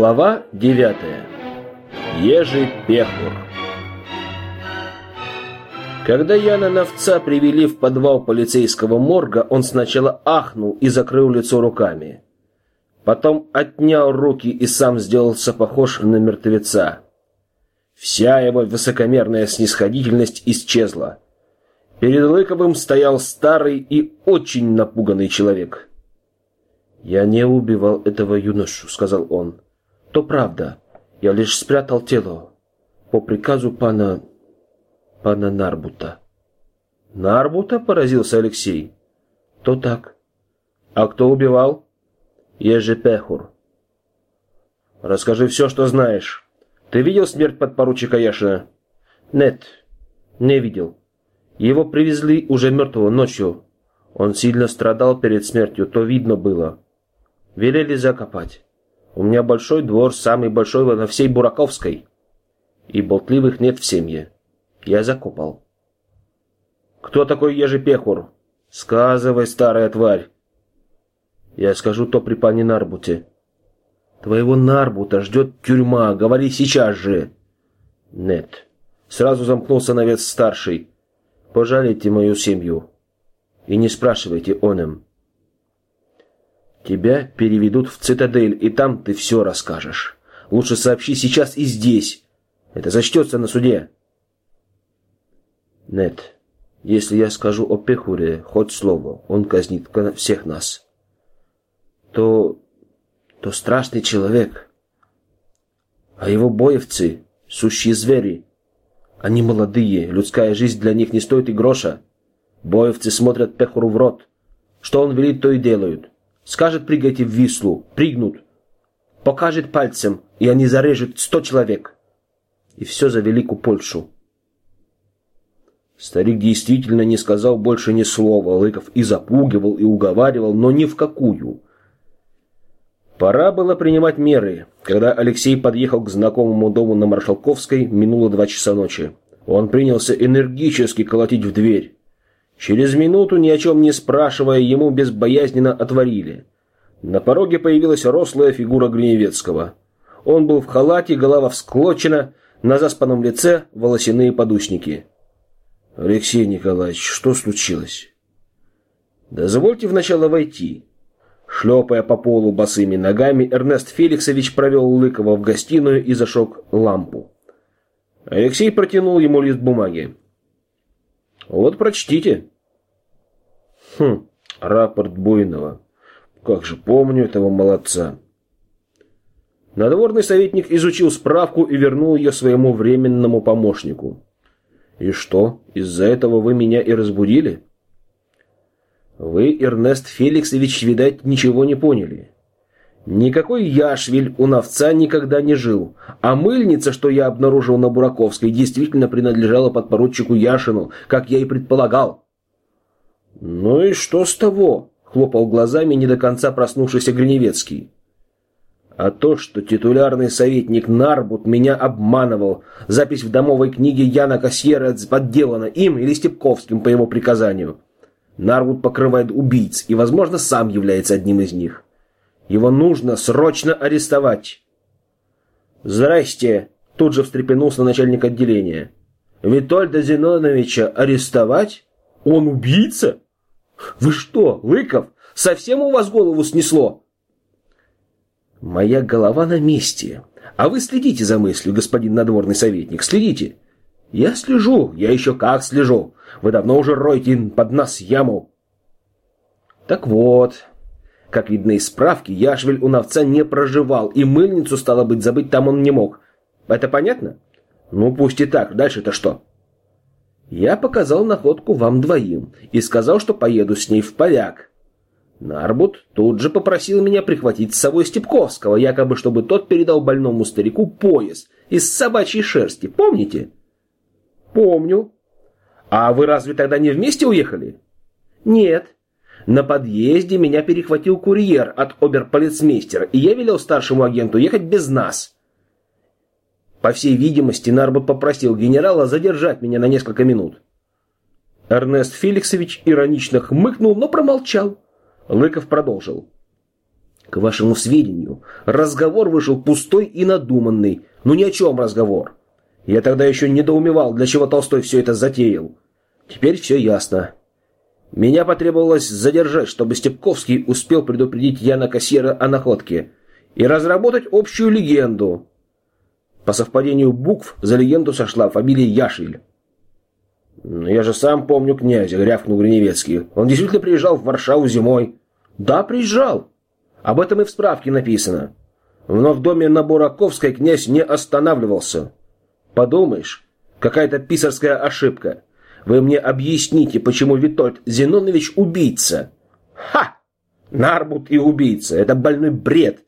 Глава 9. Ежи Пехур. Когда Яна Новца привели в подвал полицейского морга, он сначала ахнул и закрыл лицо руками. Потом отнял руки и сам сделался похож на мертвеца. Вся его высокомерная снисходительность исчезла. Перед Лыковым стоял старый и очень напуганный человек. «Я не убивал этого юношу», — сказал он. «То правда. Я лишь спрятал тело. По приказу пана... пана Нарбута». «Нарбута?» — поразился Алексей. «То так». «А кто убивал?» «Ежепехур». «Расскажи все, что знаешь. Ты видел смерть подпоручика Яшина?» «Нет, не видел. Его привезли уже мертвого ночью. Он сильно страдал перед смертью, то видно было. Велели закопать. У меня большой двор, самый большой на всей Бураковской. И болтливых нет в семье. Я закопал. Кто такой Ежепехур? Сказывай, старая тварь. Я скажу то при пане Нарбуте. Твоего Нарбута ждет тюрьма, говори сейчас же. Нет. Сразу замкнулся навец старший. Пожалейте мою семью. И не спрашивайте он им. Тебя переведут в цитадель, и там ты все расскажешь. Лучше сообщи сейчас и здесь. Это зачтется на суде. Нет. Если я скажу о Пехуре хоть слово, он казнит всех нас. То... то страшный человек. А его боевцы — сущие звери. Они молодые, людская жизнь для них не стоит и гроша. Боевцы смотрят Пехуру в рот. Что он велит, то и делают. Скажет прыгайте в Вислу, прыгнут. Покажет пальцем, и они зарежут сто человек. И все за великую Польшу. Старик действительно не сказал больше ни слова. Лыков и запугивал, и уговаривал, но ни в какую. Пора было принимать меры. Когда Алексей подъехал к знакомому дому на Маршалковской, минуло два часа ночи. Он принялся энергически колотить в дверь. Через минуту, ни о чем не спрашивая, ему безбоязненно отворили. На пороге появилась рослая фигура Гриневецкого. Он был в халате, голова всклочена, на заспанном лице волосяные подусники. «Алексей Николаевич, что случилось?» «Дозвольте вначале войти». Шлепая по полу босыми ногами, Эрнест Феликсович провел Лыкова в гостиную и зажег лампу. Алексей протянул ему лист бумаги. Вот прочтите. Хм, рапорт Буйного. Как же помню этого молодца. Надворный советник изучил справку и вернул ее своему временному помощнику. И что, из-за этого вы меня и разбудили? Вы, Эрнест Феликсович, видать, ничего не поняли. Никакой Яшвиль у Новца никогда не жил, а мыльница, что я обнаружил на Бураковской, действительно принадлежала подпоручику Яшину, как я и предполагал. «Ну и что с того?» — хлопал глазами не до конца проснувшийся Гриневецкий. А то, что титулярный советник Нарбут меня обманывал, запись в домовой книге Яна Кассьера подделана им или Степковским по его приказанию. Нарбут покрывает убийц и, возможно, сам является одним из них. Его нужно срочно арестовать. Здрасте, тут же встрепенулся начальник отделения. Витольда Зиноновича арестовать? Он убийца? Вы что, Лыков, совсем у вас голову снесло? Моя голова на месте. А вы следите за мыслью, господин надворный советник, следите. Я слежу, я еще как слежу. Вы давно уже роете под нас яму. Так вот, как видно из справки, Яшвель у Новца не проживал, и мыльницу, стало быть, забыть там он не мог. Это понятно? Ну, пусть и так. Дальше-то что? Я показал находку вам двоим и сказал, что поеду с ней в поляк. Нарбут тут же попросил меня прихватить с собой Степковского, якобы чтобы тот передал больному старику пояс из собачьей шерсти. Помните? Помню. А вы разве тогда не вместе уехали? Нет. На подъезде меня перехватил курьер от оберполицмейстера, и я велел старшему агенту ехать без нас. По всей видимости, Нарбут попросил генерала задержать меня на несколько минут. Эрнест Феликсович иронично хмыкнул, но промолчал. Лыков продолжил. К вашему сведению, разговор вышел пустой и надуманный. Ну ни о чем разговор. Я тогда еще недоумевал, для чего Толстой все это затеял. Теперь все ясно. Меня потребовалось задержать, чтобы Степковский успел предупредить Яна Кассира о находке и разработать общую легенду. По совпадению букв за легенду сошла фамилия Яшель. «Я же сам помню князя», — рявкнул Гриневецкий. «Он действительно приезжал в Варшаву зимой». «Да, приезжал. Об этом и в справке написано. Но в доме на Бураковской князь не останавливался. Подумаешь, какая-то писарская ошибка. Вы мне объясните, почему Витольд Зенонович убийца? Ха! Нарбут и убийца. Это больной бред.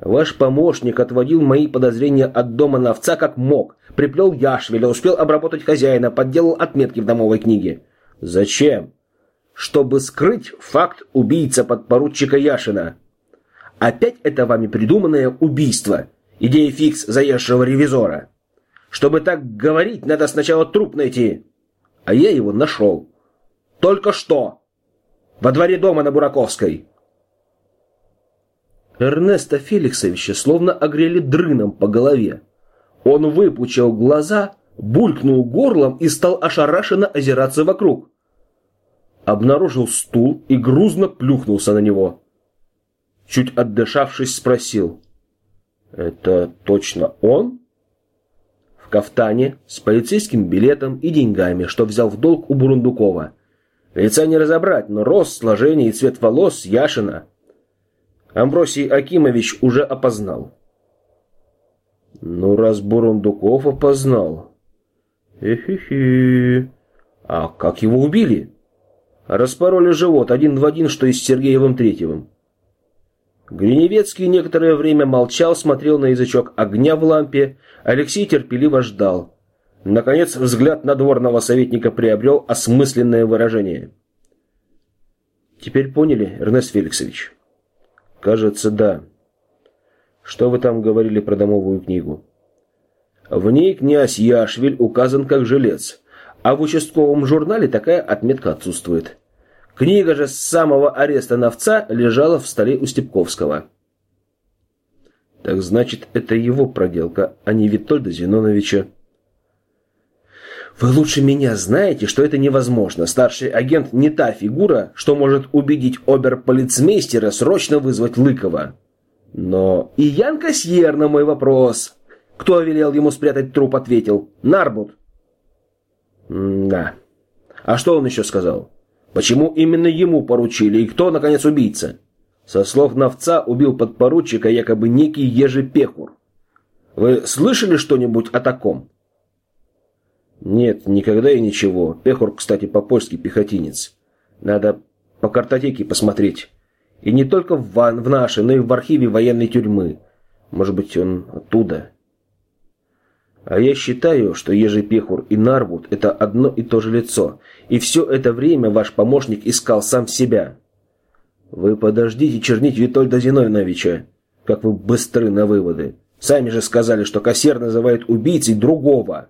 Ваш помощник отводил мои подозрения от дома на овца как мог. Приплел Яшвеля, успел обработать хозяина, подделал отметки в домовой книге. Зачем? Чтобы скрыть факт убийца подпоручика Яшина. Опять это вами придуманное убийство. Идея фикс заезжего ревизора. Чтобы так говорить, надо сначала труп найти а я его нашел. Только что. Во дворе дома на Бураковской. Эрнеста Феликсовича словно огрели дрыном по голове. Он выпучил глаза, булькнул горлом и стал ошарашенно озираться вокруг. Обнаружил стул и грузно плюхнулся на него. Чуть отдышавшись, спросил. «Это точно он?» кафтане, с полицейским билетом и деньгами, что взял в долг у Бурундукова. Лица не разобрать, но рост, сложение и цвет волос Яшина. Амбросий Акимович уже опознал. Ну, раз Бурундуков опознал. Хе-хе-хе. А как его убили? Распороли живот один в один, что и с Сергеевым Третьевым. Гриневецкий некоторое время молчал, смотрел на язычок огня в лампе. Алексей терпеливо ждал. Наконец, взгляд надворного советника приобрел осмысленное выражение. «Теперь поняли, Эрнест Феликсович?» «Кажется, да. Что вы там говорили про домовую книгу?» В ней князь Яшвиль указан как жилец, а в участковом журнале такая отметка отсутствует. Книга же с самого ареста новца лежала в столе у Степковского. Так значит, это его проделка, а не Витольда Зиноновича. Вы лучше меня знаете, что это невозможно. Старший агент не та фигура, что может убедить оберполицмейстера срочно вызвать Лыкова. Но и Ян Кассьер на мой вопрос. Кто велел ему спрятать труп, ответил. Нарбут. Да. А что он еще сказал? Почему именно ему поручили и кто, наконец, убийца? Со слов Новца убил подпоручика якобы некий Ежепехур. Вы слышали что-нибудь о таком? Нет, никогда и ничего. Пехур, кстати, по-польски пехотинец. Надо по картотеке посмотреть. И не только в, в нашей, но и в архиве военной тюрьмы. Может быть, он оттуда. А я считаю, что Ежепехур и Нарвуд – это одно и то же лицо, и все это время ваш помощник искал сам себя. Вы подождите чернить Витольда Зиновьевича, как вы быстры на выводы. Сами же сказали, что кассир называет убийцей другого,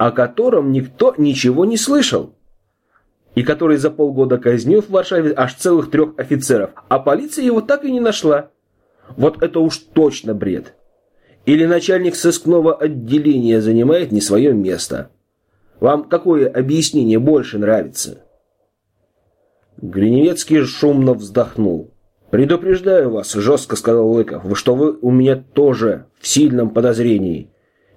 о котором никто ничего не слышал, и который за полгода казнил в Варшаве аж целых трех офицеров, а полиция его так и не нашла. Вот это уж точно бред. Или начальник сыскного отделения занимает не свое место? Вам какое объяснение больше нравится?» Гриневецкий шумно вздохнул. «Предупреждаю вас», — жестко сказал Лыков, — «что вы у меня тоже в сильном подозрении.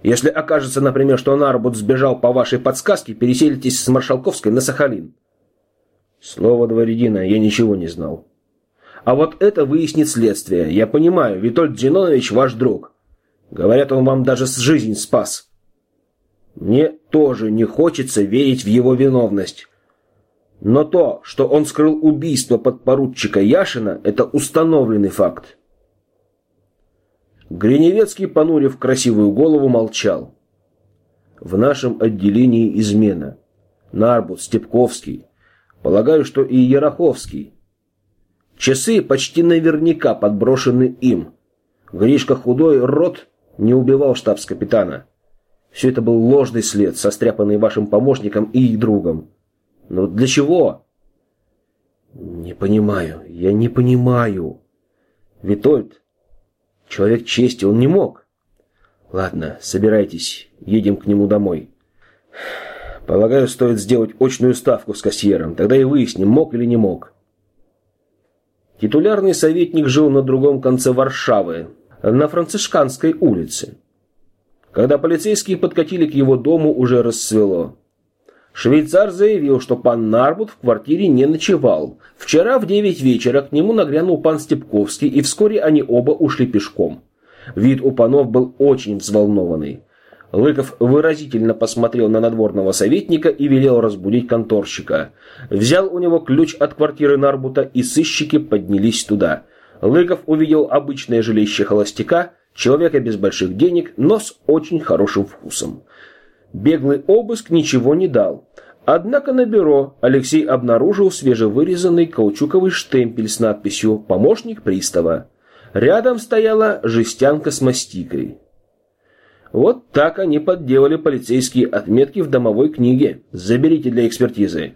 Если окажется, например, что Нарбут сбежал по вашей подсказке, переселитесь с Маршалковской на Сахалин». Слово дворянина я ничего не знал. А вот это выяснит следствие. Я понимаю, Витольд Зинонович ваш друг. Говорят, он вам даже с жизнь спас. Мне тоже не хочется верить в его виновность. Но то, что он скрыл убийство подпоручика Яшина, это установленный факт. Гриневецкий, понурив красивую голову, молчал. В нашем отделении измена. Нарбут, Степковский. Полагаю, что и Яроховский. Часы почти наверняка подброшены им. Гришка худой, рот не убивал штабс-капитана. Все это был ложный след, состряпанный вашим помощником и их другом. Но для чего? Не понимаю, я не понимаю. Витольд, человек чести, он не мог. Ладно, собирайтесь, едем к нему домой. Полагаю, стоит сделать очную ставку с кассиером, тогда и выясним, мог или не мог. Титулярный советник жил на другом конце Варшавы, на Францишканской улице. Когда полицейские подкатили к его дому, уже рассвело. Швейцар заявил, что пан Нарбут в квартире не ночевал. Вчера в девять вечера к нему нагрянул пан Степковский, и вскоре они оба ушли пешком. Вид у панов был очень взволнованный. Лыков выразительно посмотрел на надворного советника и велел разбудить конторщика. Взял у него ключ от квартиры Нарбута, и сыщики поднялись туда. Лыков увидел обычное жилище холостяка, человека без больших денег, но с очень хорошим вкусом. Беглый обыск ничего не дал. Однако на бюро Алексей обнаружил свежевырезанный каучуковый штемпель с надписью «Помощник пристава». Рядом стояла жестянка с мастикой. Вот так они подделали полицейские отметки в домовой книге. Заберите для экспертизы.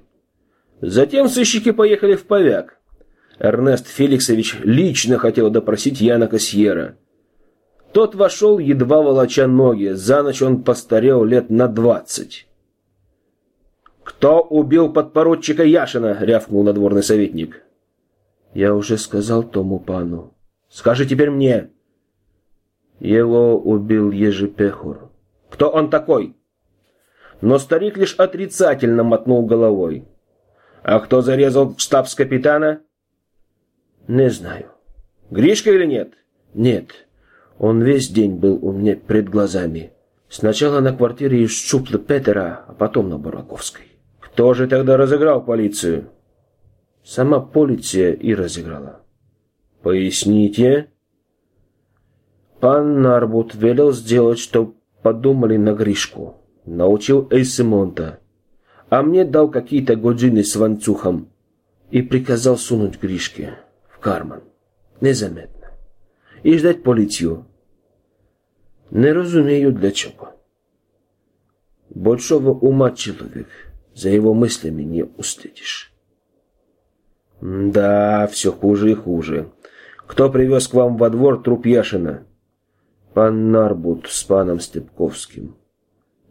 Затем сыщики поехали в Повяк. Эрнест Феликсович лично хотел допросить Яна Кассьера. Тот вошел, едва волоча ноги. За ночь он постарел лет на двадцать. «Кто убил подпоручика Яшина?» — рявкнул надворный советник. «Я уже сказал тому пану». «Скажи теперь мне». Его убил Ежепехур. Кто он такой? Но старик лишь отрицательно мотнул головой. А кто зарезал штабс-капитана? Не знаю. Гришка или нет? Нет. Он весь день был у меня перед глазами. Сначала на квартире из Щупла Петера, а потом на Бураковской. Кто же тогда разыграл полицию? Сама полиция и разыграла. Поясните. Пан Нарбут велел сделать, что подумали на Гришку. Научил Эйсемонта. А мне дал какие-то годзины с ванцухом и приказал сунуть Гришке в карман. Незаметно. И ждать полицию. Не разумею для чего. Большого ума человек за его мыслями не уследишь. Да, все хуже и хуже. Кто привез к вам во двор труп Яшина? Пан Нарбут с паном Степковским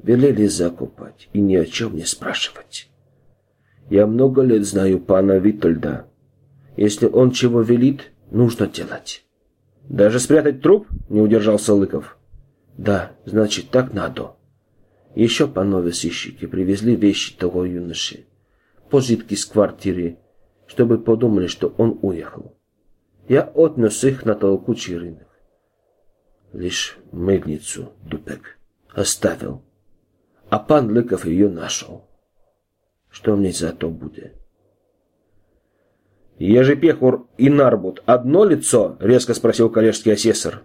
велели закупать и ни о чем не спрашивать. Я много лет знаю пана Витольда. Если он чего велит, нужно делать. Даже спрятать труп? Не удержался Лыков. Да, значит, так надо. Еще панове сыщики привезли вещи того юноши. Пожитки с квартиры, чтобы подумали, что он уехал. Я отнес их на толкучий рынок лишь мыльницу Дупек оставил, а пан Лыков ее нашел. Что мне за то будет? Ежепехур и Нарбут одно лицо? Резко спросил коллежский асессор.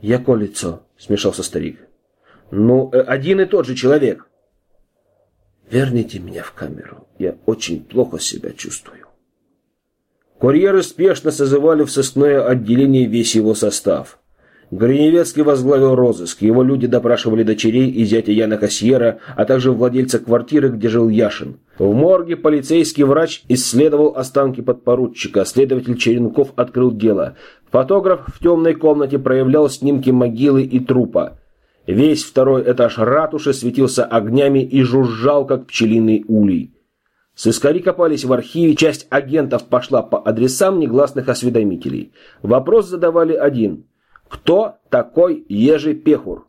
Яко лицо? Смешался старик. Ну, э, один и тот же человек. Верните меня в камеру. Я очень плохо себя чувствую. Курьеры спешно созывали в сыскное отделение весь его состав. Гриневецкий возглавил розыск. Его люди допрашивали дочерей и зятя Яна Кассиера, а также владельца квартиры, где жил Яшин. В морге полицейский врач исследовал останки подпоручика. Следователь Черенков открыл дело. Фотограф в темной комнате проявлял снимки могилы и трупа. Весь второй этаж ратуши светился огнями и жужжал, как пчелиный улей. Сыскари копались в архиве, часть агентов пошла по адресам негласных осведомителей. Вопрос задавали один – кто такой Ежи Пехур?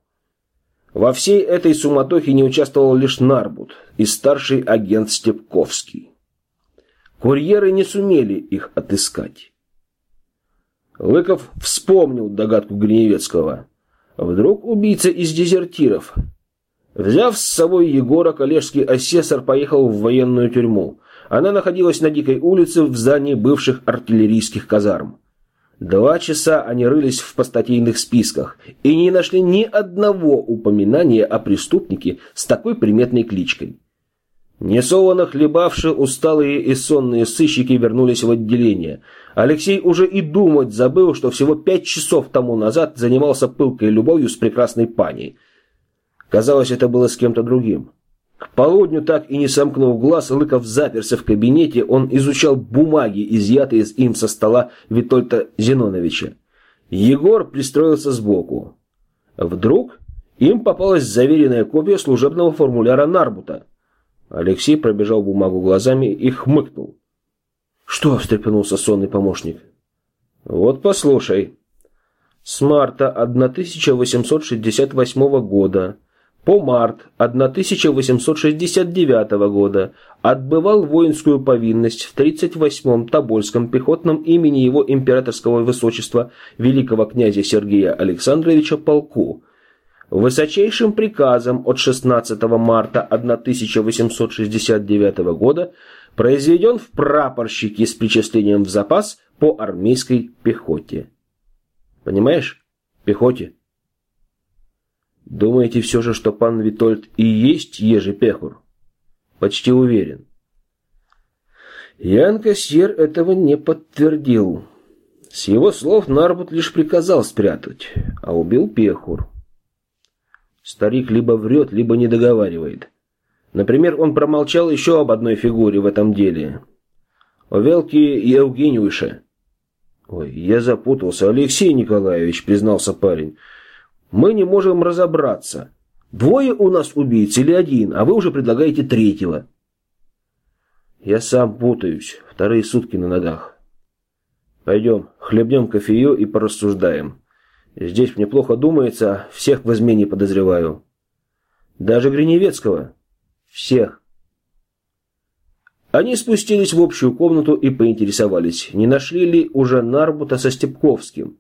Во всей этой суматохе не участвовал лишь Нарбут и старший агент Степковский. Курьеры не сумели их отыскать. Лыков вспомнил догадку Гриневецкого. Вдруг убийца из дезертиров. Взяв с собой Егора, коллежский асессор поехал в военную тюрьму. Она находилась на Дикой улице в здании бывших артиллерийских казарм. Два часа они рылись в постатейных списках и не нашли ни одного упоминания о преступнике с такой приметной кличкой. Несованно хлебавшие усталые и сонные сыщики вернулись в отделение. Алексей уже и думать забыл, что всего пять часов тому назад занимался пылкой любовью с прекрасной паней. Казалось, это было с кем-то другим. К полудню, так и не сомкнув глаз, Лыков заперся в кабинете, он изучал бумаги, изъятые им со стола Витольда Зиноновича. Егор пристроился сбоку. Вдруг им попалась заверенная копия служебного формуляра Нарбута. Алексей пробежал бумагу глазами и хмыкнул. «Что?» – встрепенулся сонный помощник. «Вот послушай. С марта 1868 года по март 1869 года отбывал воинскую повинность в 38-м Тобольском пехотном имени его императорского высочества великого князя Сергея Александровича полку. Высочайшим приказом от 16 марта 1869 года произведен в прапорщики с причислением в запас по армейской пехоте. Понимаешь? Пехоте. Думаете все же, что пан Витольд и есть Ежи Пехур? Почти уверен. Ян Кассир этого не подтвердил. С его слов Нарбут лишь приказал спрятать, а убил Пехур. Старик либо врет, либо не договаривает. Например, он промолчал еще об одной фигуре в этом деле. О Велке Евгениуше. «Ой, я запутался, Алексей Николаевич», — признался парень. Мы не можем разобраться. Двое у нас убийц или один, а вы уже предлагаете третьего. Я сам путаюсь. Вторые сутки на ногах. Пойдем, хлебнем кофею и порассуждаем. Здесь мне плохо думается, всех в измене подозреваю. Даже Гриневецкого? Всех. Они спустились в общую комнату и поинтересовались, не нашли ли уже Нарбута со Степковским.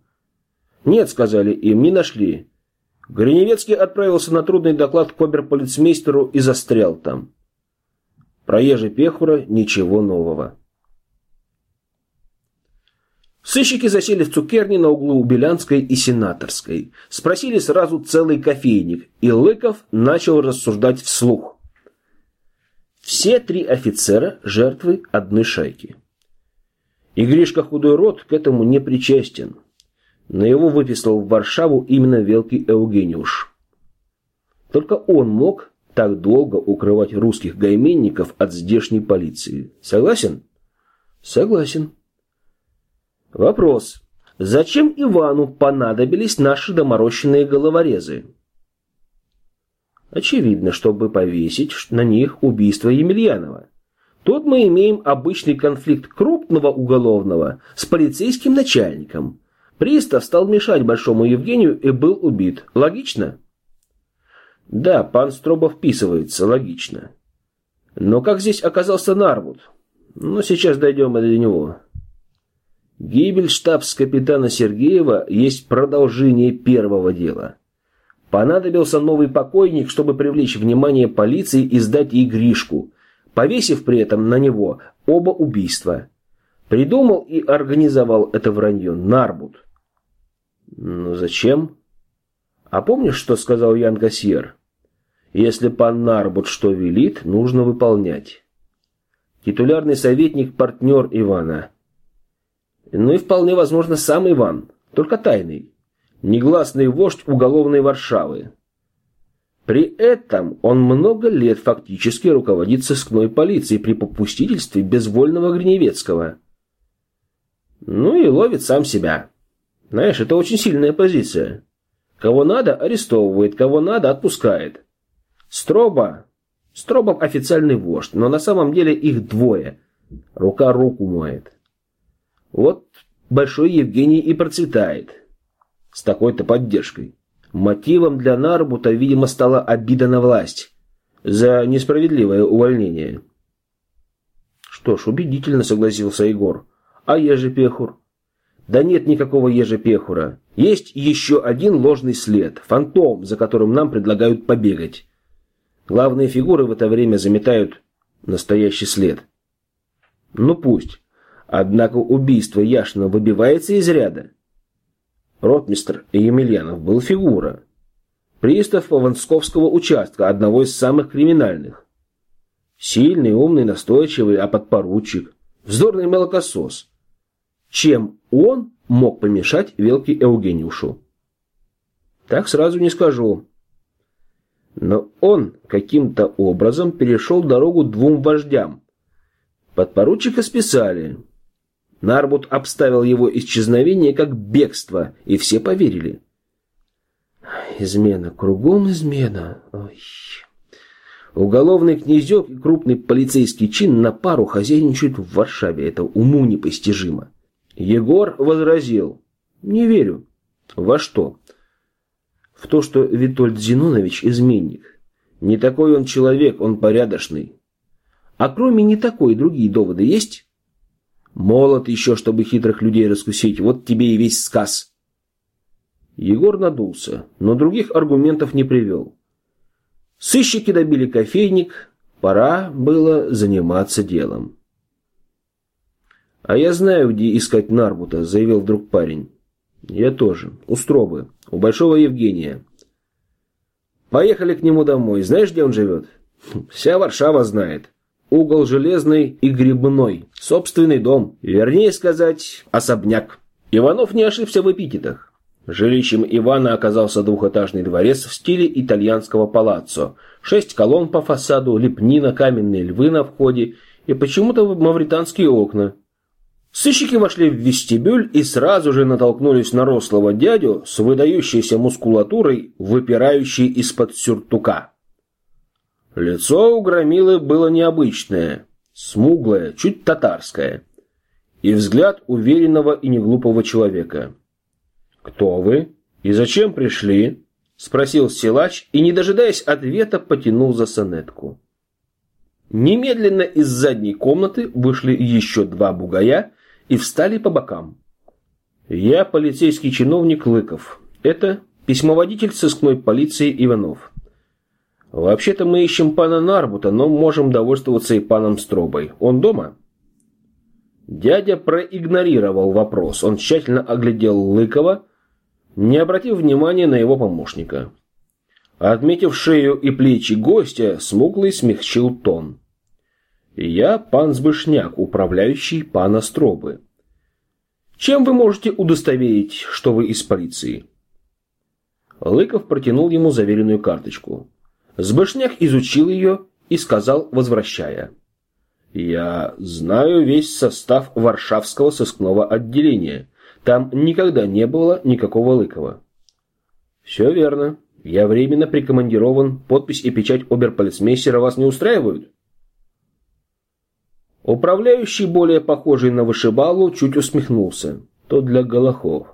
Нет, сказали им, не нашли. Гриневецкий отправился на трудный доклад к оберполицмейстеру и застрял там. Про Ежи Пехура ничего нового. Сыщики засели в цукерне на углу Белянской и Сенаторской. Спросили сразу целый кофейник, и Лыков начал рассуждать вслух. Все три офицера – жертвы одной шайки. И Гришка Худой Рот к этому не причастен но его выписал в Варшаву именно Велкий Евгениуш. Только он мог так долго укрывать русских гайменников от здешней полиции. Согласен? Согласен. Вопрос. Зачем Ивану понадобились наши доморощенные головорезы? Очевидно, чтобы повесить на них убийство Емельянова. Тут мы имеем обычный конфликт крупного уголовного с полицейским начальником – Пристав стал мешать Большому Евгению и был убит. Логично? Да, пан Строба вписывается, логично. Но как здесь оказался Нарвуд? Ну, сейчас дойдем до него. Гибель штабс-капитана Сергеева есть продолжение первого дела. Понадобился новый покойник, чтобы привлечь внимание полиции и сдать ей Гришку, повесив при этом на него оба убийства. Придумал и организовал это вранье Нарбут. «Ну зачем?» «А помнишь, что сказал Ян Кассьер? Если пан Нарбут что велит, нужно выполнять. Титулярный советник – партнер Ивана. Ну и вполне возможно сам Иван, только тайный. Негласный вождь уголовной Варшавы. При этом он много лет фактически руководит сыскной полицией при попустительстве безвольного Гриневецкого. Ну и ловит сам себя». Знаешь, это очень сильная позиция. Кого надо, арестовывает, кого надо, отпускает. Строба. Стробов официальный вождь, но на самом деле их двое. Рука руку моет. Вот Большой Евгений и процветает. С такой-то поддержкой. Мотивом для Нарбута, видимо, стала обида на власть. За несправедливое увольнение. Что ж, убедительно согласился Егор. А я же Пехур? Да нет никакого ежепехура. Есть еще один ложный след, фантом, за которым нам предлагают побегать. Главные фигуры в это время заметают настоящий след. Ну пусть. Однако убийство Яшина выбивается из ряда. Ротмистр Емельянов был фигура. Пристав Павансковского участка, одного из самых криминальных. Сильный, умный, настойчивый, а подпоручик. Вздорный молокосос чем он мог помешать Велке Евгениушу. Так сразу не скажу. Но он каким-то образом перешел дорогу двум вождям. Подпоручика списали. Нарбут обставил его исчезновение как бегство, и все поверили. Измена, кругом измена. Ой. Уголовный князек и крупный полицейский чин на пару хозяйничают в Варшаве. Это уму непостижимо. Егор возразил. Не верю. Во что? В то, что Витольд Зинонович изменник. Не такой он человек, он порядочный. А кроме не такой, другие доводы есть? Молод еще, чтобы хитрых людей раскусить. Вот тебе и весь сказ. Егор надулся, но других аргументов не привел. Сыщики добили кофейник, пора было заниматься делом. «А я знаю, где искать Нарбута», — заявил вдруг парень. «Я тоже. У Стробы. У Большого Евгения. Поехали к нему домой. Знаешь, где он живет?» «Вся Варшава знает. Угол Железный и Грибной. Собственный дом. Вернее сказать, особняк». Иванов не ошибся в эпитетах. Жилищем Ивана оказался двухэтажный дворец в стиле итальянского палаццо. Шесть колонн по фасаду, лепнина, каменные львы на входе и почему-то мавританские окна. Сыщики вошли в вестибюль и сразу же натолкнулись на рослого дядю с выдающейся мускулатурой, выпирающей из-под сюртука. Лицо у громилы было необычное, смуглое, чуть татарское, и взгляд уверенного и неглупого человека – «Кто вы? И зачем пришли?» — спросил силач и, не дожидаясь ответа, потянул за сонетку. Немедленно из задней комнаты вышли еще два бугая и встали по бокам. «Я полицейский чиновник Лыков. Это письмоводитель сыскной полиции Иванов. Вообще-то мы ищем пана Нарбута, но можем довольствоваться и паном Стробой. Он дома?» Дядя проигнорировал вопрос. Он тщательно оглядел Лыкова, не обратив внимания на его помощника. Отметив шею и плечи гостя, смуглый смягчил тон. «Я пан Збышняк, управляющий пана Стробы. Чем вы можете удостоверить, что вы из полиции?» Лыков протянул ему заверенную карточку. Збышняк изучил ее и сказал, возвращая. «Я знаю весь состав Варшавского сыскного отделения. Там никогда не было никакого Лыкова. Все верно. Я временно прикомандирован. Подпись и печать оберполицмейстера вас не устраивают? Управляющий, более похожий на вышибалу, чуть усмехнулся. То для голохов.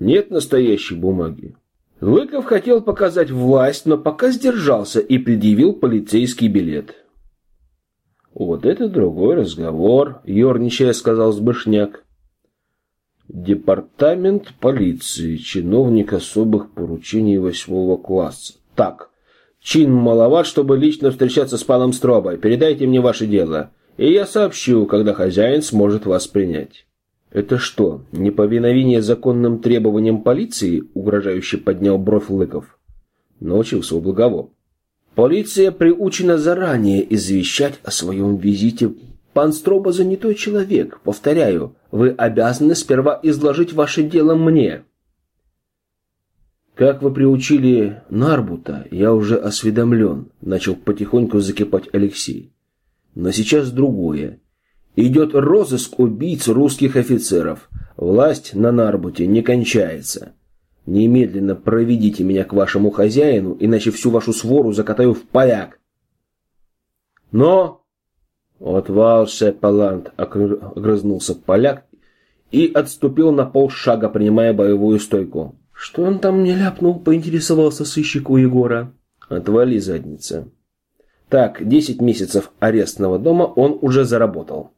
Нет настоящей бумаги. Лыков хотел показать власть, но пока сдержался и предъявил полицейский билет. «Вот это другой разговор», — ерничая сказал Сбышняк. Департамент полиции, чиновник особых поручений восьмого класса. Так, чин маловат, чтобы лично встречаться с паном Стробой. Передайте мне ваше дело, и я сообщу, когда хозяин сможет вас принять. Это что, неповиновение законным требованиям полиции? Угрожающе поднял бровь Лыков. Научился у Благово. Полиция приучена заранее извещать о своем визите Пан Строба занятой человек. Повторяю, вы обязаны сперва изложить ваше дело мне. Как вы приучили Нарбута, я уже осведомлен, начал потихоньку закипать Алексей. Но сейчас другое. Идет розыск убийц русских офицеров. Власть на Нарбуте не кончается. Немедленно проведите меня к вашему хозяину, иначе всю вашу свору закатаю в поляк. Но «Отвалше, Палант!» — огрызнулся поляк и отступил на полшага, принимая боевую стойку. «Что он там не ляпнул?» — поинтересовался сыщик у Егора. «Отвали, задница!» Так, десять месяцев арестного дома он уже заработал.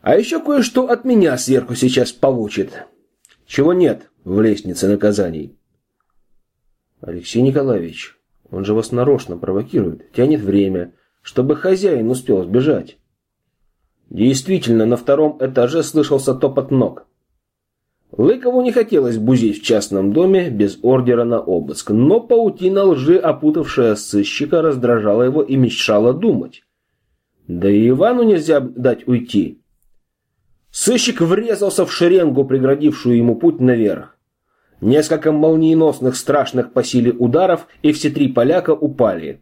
А еще кое-что от меня сверху сейчас получит. Чего нет в лестнице наказаний. Алексей Николаевич, он же вас нарочно провокирует, тянет время, чтобы хозяин успел сбежать. Действительно, на втором этаже слышался топот ног. Лыкову не хотелось бузить в частном доме без ордера на обыск, но паутина лжи, опутавшая сыщика, раздражала его и мешала думать. Да и Ивану нельзя дать уйти. Сыщик врезался в шеренгу, преградившую ему путь наверх. Несколько молниеносных страшных по силе ударов, и все три поляка упали.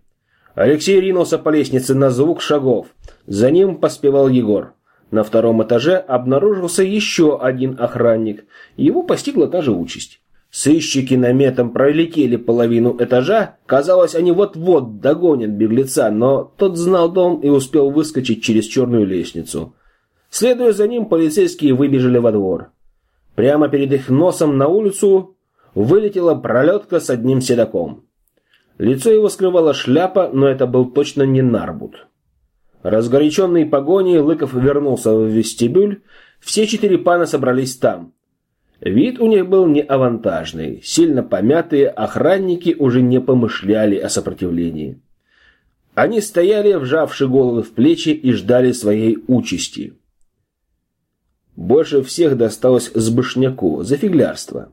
Алексей ринулся по лестнице на звук шагов. За ним поспевал Егор. На втором этаже обнаружился еще один охранник. Его постигла та же участь. Сыщики наметом пролетели половину этажа. Казалось, они вот-вот догонят беглеца, но тот знал дом и успел выскочить через черную лестницу. Следуя за ним, полицейские выбежали во двор. Прямо перед их носом на улицу вылетела пролетка с одним седаком. Лицо его скрывала шляпа, но это был точно не Нарбут. Разгоряченный погоней, Лыков вернулся в вестибюль. Все четыре пана собрались там. Вид у них был неавантажный. Сильно помятые охранники уже не помышляли о сопротивлении. Они стояли, вжавши головы в плечи, и ждали своей участи. Больше всех досталось Сбышняку за фиглярство.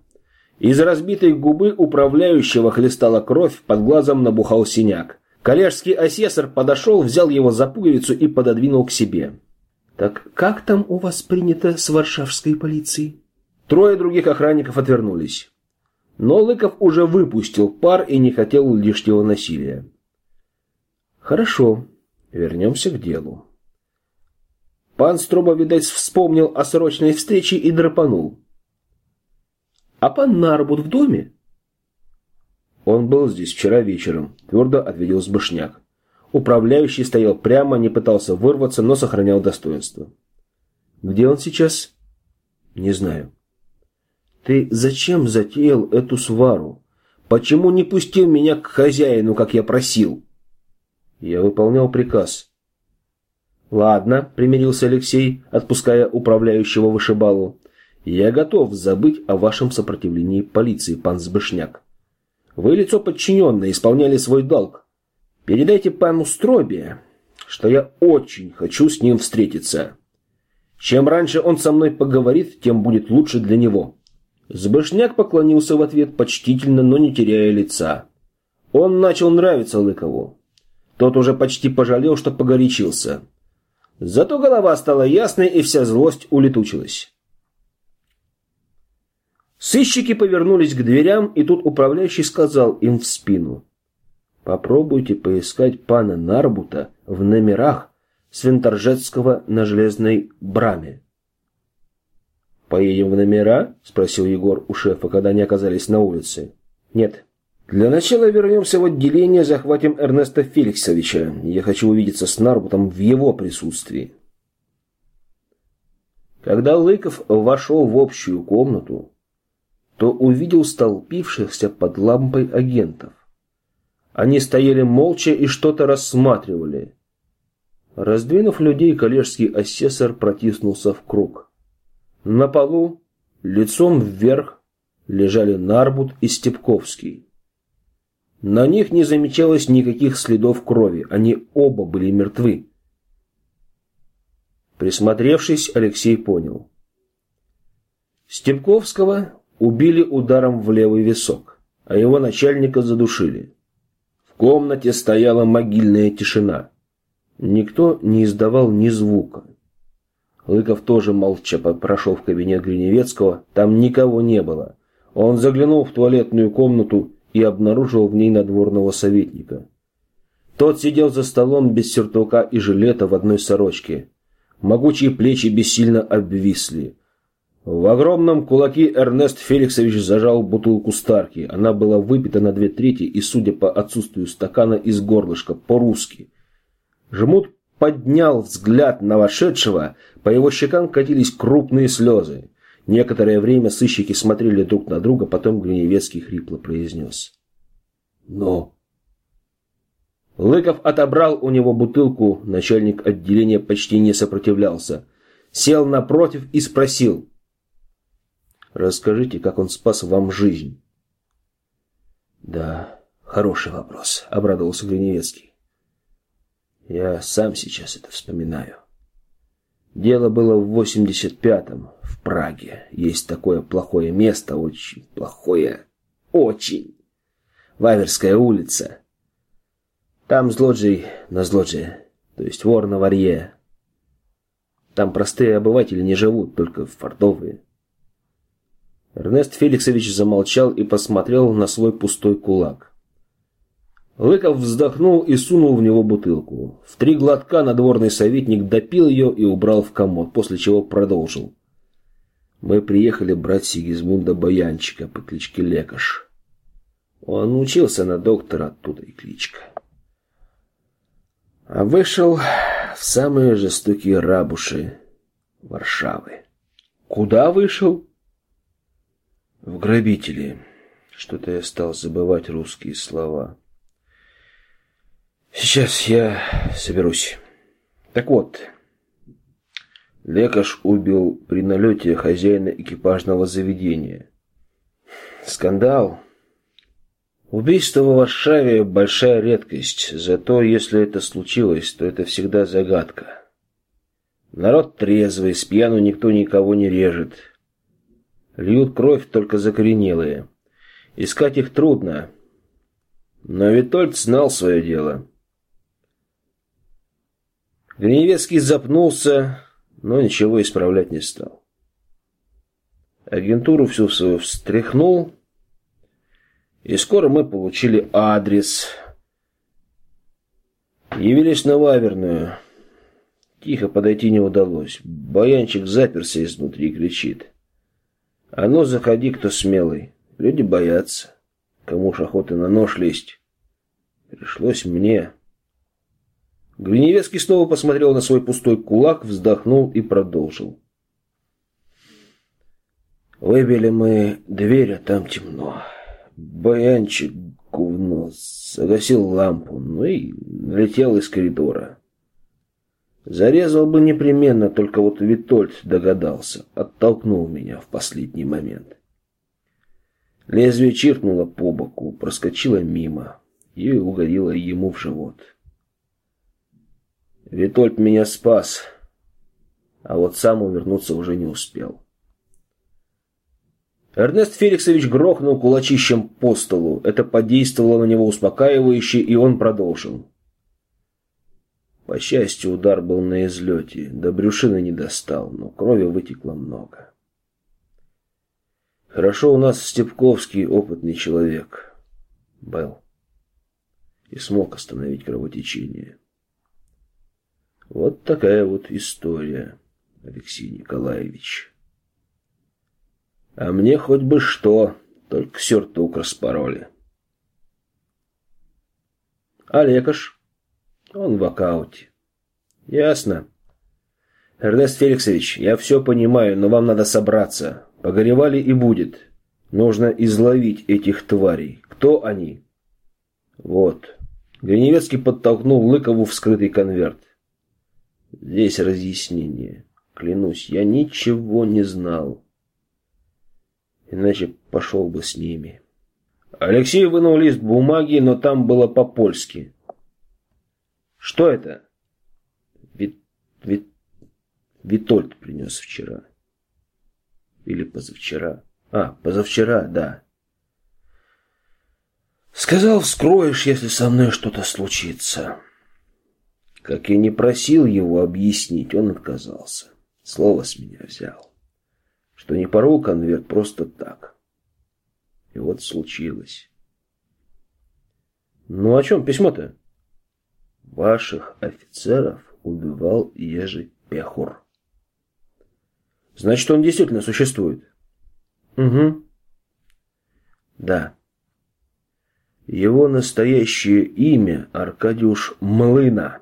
Из разбитой губы управляющего хлестала кровь, под глазом набухал синяк. Коллежский асессор подошел, взял его за пуговицу и пододвинул к себе. «Так как там у вас принято с варшавской полицией?» Трое других охранников отвернулись. Но Лыков уже выпустил пар и не хотел лишнего насилия. «Хорошо, вернемся к делу». Пан Строба, видать, вспомнил о срочной встрече и драпанул. «А пан Нарбут в доме?» «Он был здесь вчера вечером», — твердо ответил Сбышняк. Управляющий стоял прямо, не пытался вырваться, но сохранял достоинство. «Где он сейчас?» «Не знаю». «Ты зачем затеял эту свару? Почему не пустил меня к хозяину, как я просил?» «Я выполнял приказ». «Ладно», — примирился Алексей, отпуская управляющего вышибалу. «Я готов забыть о вашем сопротивлении полиции, пан Сбышняк. Вы лицо подчиненное, исполняли свой долг. Передайте пану Стробе, что я очень хочу с ним встретиться. Чем раньше он со мной поговорит, тем будет лучше для него». Збышняк поклонился в ответ почтительно, но не теряя лица. Он начал нравиться Лыкову. Тот уже почти пожалел, что погорячился. Зато голова стала ясной, и вся злость улетучилась. Сыщики повернулись к дверям, и тут управляющий сказал им в спину. «Попробуйте поискать пана Нарбута в номерах Свинторжецкого на железной браме». «Поедем в номера?» – спросил Егор у шефа, когда они оказались на улице. «Нет. Для начала вернемся в отделение, захватим Эрнеста Феликсовича. Я хочу увидеться с Нарбутом в его присутствии». Когда Лыков вошел в общую комнату, то увидел столпившихся под лампой агентов. Они стояли молча и что-то рассматривали. Раздвинув людей, коллежский асессор протиснулся в круг. На полу, лицом вверх, лежали Нарбут и Степковский. На них не замечалось никаких следов крови, они оба были мертвы. Присмотревшись, Алексей понял. Степковского убили ударом в левый висок, а его начальника задушили. В комнате стояла могильная тишина. Никто не издавал ни звука. Лыков тоже молча прошел в кабинет Гриневецкого. Там никого не было. Он заглянул в туалетную комнату и обнаружил в ней надворного советника. Тот сидел за столом без сюртука и жилета в одной сорочке. Могучие плечи бессильно обвисли. В огромном кулаке Эрнест Феликсович зажал бутылку Старки. Она была выпита на две трети и, судя по отсутствию стакана из горлышка, по-русски. Жмут поднял взгляд на вошедшего, по его щекам катились крупные слезы. Некоторое время сыщики смотрели друг на друга, потом Гриневецкий хрипло произнес. «Но...» Лыков отобрал у него бутылку, начальник отделения почти не сопротивлялся. Сел напротив и спросил. «Расскажите, как он спас вам жизнь?» «Да, хороший вопрос», — обрадовался Гриневецкий. Я сам сейчас это вспоминаю. Дело было в 85-м, в Праге. Есть такое плохое место, очень плохое. Очень. Ваверская улица. Там злоджий на злодже, то есть вор на варье. Там простые обыватели не живут, только фартовые. Эрнест Феликсович замолчал и посмотрел на свой пустой кулак. Лыков вздохнул и сунул в него бутылку. В три глотка надворный советник допил ее и убрал в комод, после чего продолжил. Мы приехали брать Сигизмунда Баянчика по кличке Лекаш. Он учился на доктора, оттуда и кличка. А вышел в самые жестокие рабуши Варшавы. Куда вышел? В грабители. Что-то я стал забывать русские слова. Сейчас я соберусь. Так вот, Лекаш убил при налете хозяина экипажного заведения. Скандал. Убийство в Варшаве – большая редкость, зато если это случилось, то это всегда загадка. Народ трезвый, с пьяну никто никого не режет. Льют кровь только закоренелые. Искать их трудно. Но Витольд знал свое дело. Гриневецкий запнулся, но ничего исправлять не стал. Агентуру всю свою встряхнул, и скоро мы получили адрес. Явились на Ваверную. Тихо подойти не удалось. Баянчик заперся изнутри и кричит. «А ну, заходи, кто смелый!» Люди боятся. Кому ж охота на нож лезть? Пришлось мне. Гриневецкий снова посмотрел на свой пустой кулак, вздохнул и продолжил. Выбили мы дверь, а там темно. Баянчик говно загасил лампу, ну и летел из коридора. Зарезал бы непременно, только вот Витольд догадался, оттолкнул меня в последний момент. Лезвие чиркнуло по боку, проскочило мимо и угодило ему в живот. Витольд меня спас, а вот сам увернуться уже не успел. Эрнест Феликсович грохнул кулачищем по столу. Это подействовало на него успокаивающе, и он продолжил. По счастью, удар был на излете, до брюшины не достал, но крови вытекло много. Хорошо у нас Степковский опытный человек был и смог остановить кровотечение. Вот такая вот история, Алексей Николаевич. А мне хоть бы что, только сюртук распороли. А лекаш? Он в аккауте. Ясно. Эрнест Феликсович, я все понимаю, но вам надо собраться. Погоревали и будет. Нужно изловить этих тварей. Кто они? Вот. Гриневецкий подтолкнул Лыкову в скрытый конверт. Здесь разъяснение. Клянусь, я ничего не знал. Иначе пошел бы с ними. Алексей вынул лист бумаги, но там было по-польски. Что это? Вит... Вит... Витольд принес вчера. Или позавчера. А, позавчера, да. Сказал, вскроешь, если со мной что-то случится. Как я не просил его объяснить, он отказался. Слово с меня взял. Что не порву конверт просто так. И вот случилось. Ну о чем письмо-то? Ваших офицеров убивал Ежи Пехур. Значит, он действительно существует. Угу. Да. Его настоящее имя Аркадиуш Млына.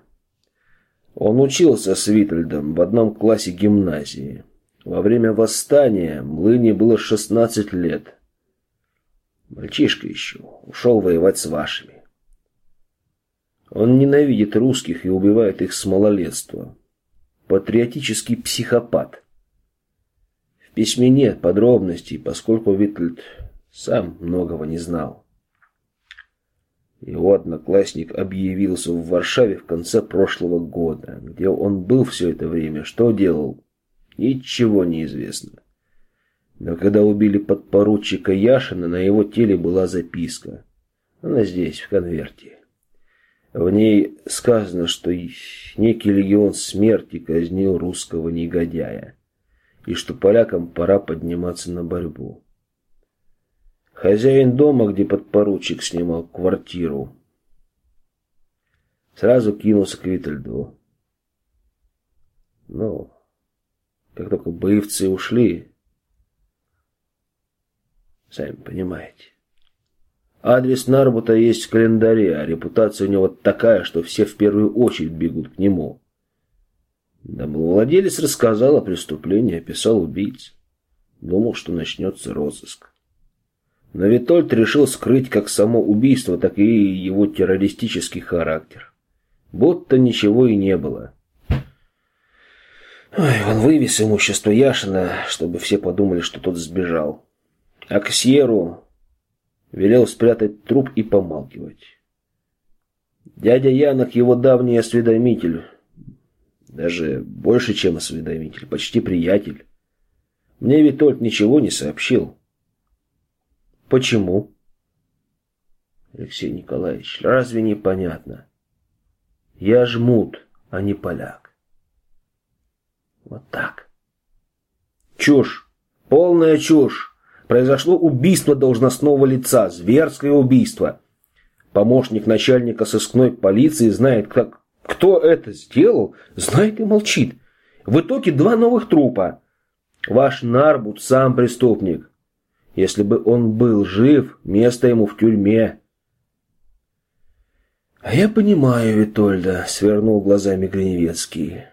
Он учился с Витальдом в одном классе гимназии. Во время восстания Млыне было 16 лет. Мальчишка еще, ушел воевать с вашими. Он ненавидит русских и убивает их с малолетства. Патриотический психопат письме нет подробностей, поскольку Витльд сам многого не знал. Его одноклассник объявился в Варшаве в конце прошлого года. Где он был все это время, что делал, ничего не известно. Но когда убили подпоручика Яшина, на его теле была записка. Она здесь, в конверте. В ней сказано, что некий легион смерти казнил русского негодяя и что полякам пора подниматься на борьбу. Хозяин дома, где подпоручик снимал квартиру, Сразу кинулся к Витальду. Ну, как только боевцы ушли, сами понимаете. Адрес Нарбута есть в календаре, а репутация у него такая, что все в первую очередь бегут к нему. Домовладелец рассказал о преступлении, описал убийц. Думал, что начнется розыск. Но Витольд решил скрыть как само убийство, так и его террористический характер. Будто ничего и не было. Ой, он вывез имущество Яшина, чтобы все подумали, что тот сбежал. А Ксьеру велел спрятать труп и помалкивать. Дядя Янок его давний осведомитель. Даже больше, чем осведомитель, почти приятель. Мне Витольд ничего не сообщил. Почему? Алексей Николаевич, разве не понятно? Я жмут, а не поляк. Вот так. Чушь. Полная чушь. Произошло убийство должностного лица, зверское убийство. Помощник начальника сыскной полиции знает, как, кто это сделал, знает и молчит. В итоге два новых трупа. Ваш Нарбут сам преступник. Если бы он был жив, место ему в тюрьме. А я понимаю, Витольда, свернул глазами Гриневецкий.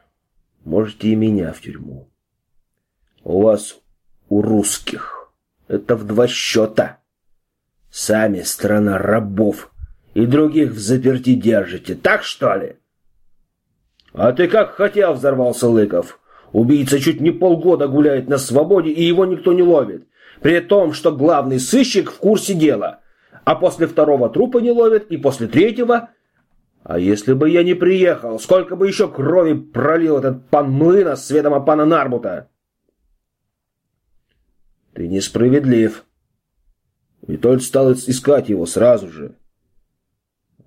Можете и меня в тюрьму. У вас, у русских, это в два счета. Сами страна рабов и других в заперти держите, так что ли? А ты как хотел, взорвался Лыков. Убийца чуть не полгода гуляет на свободе, и его никто не ловит. При том, что главный сыщик в курсе дела. А после второго трупа не ловят, и после третьего... А если бы я не приехал, сколько бы еще крови пролил этот пан Млына с ведома пана Нарбута? Ты несправедлив. Витольд стал искать его сразу же.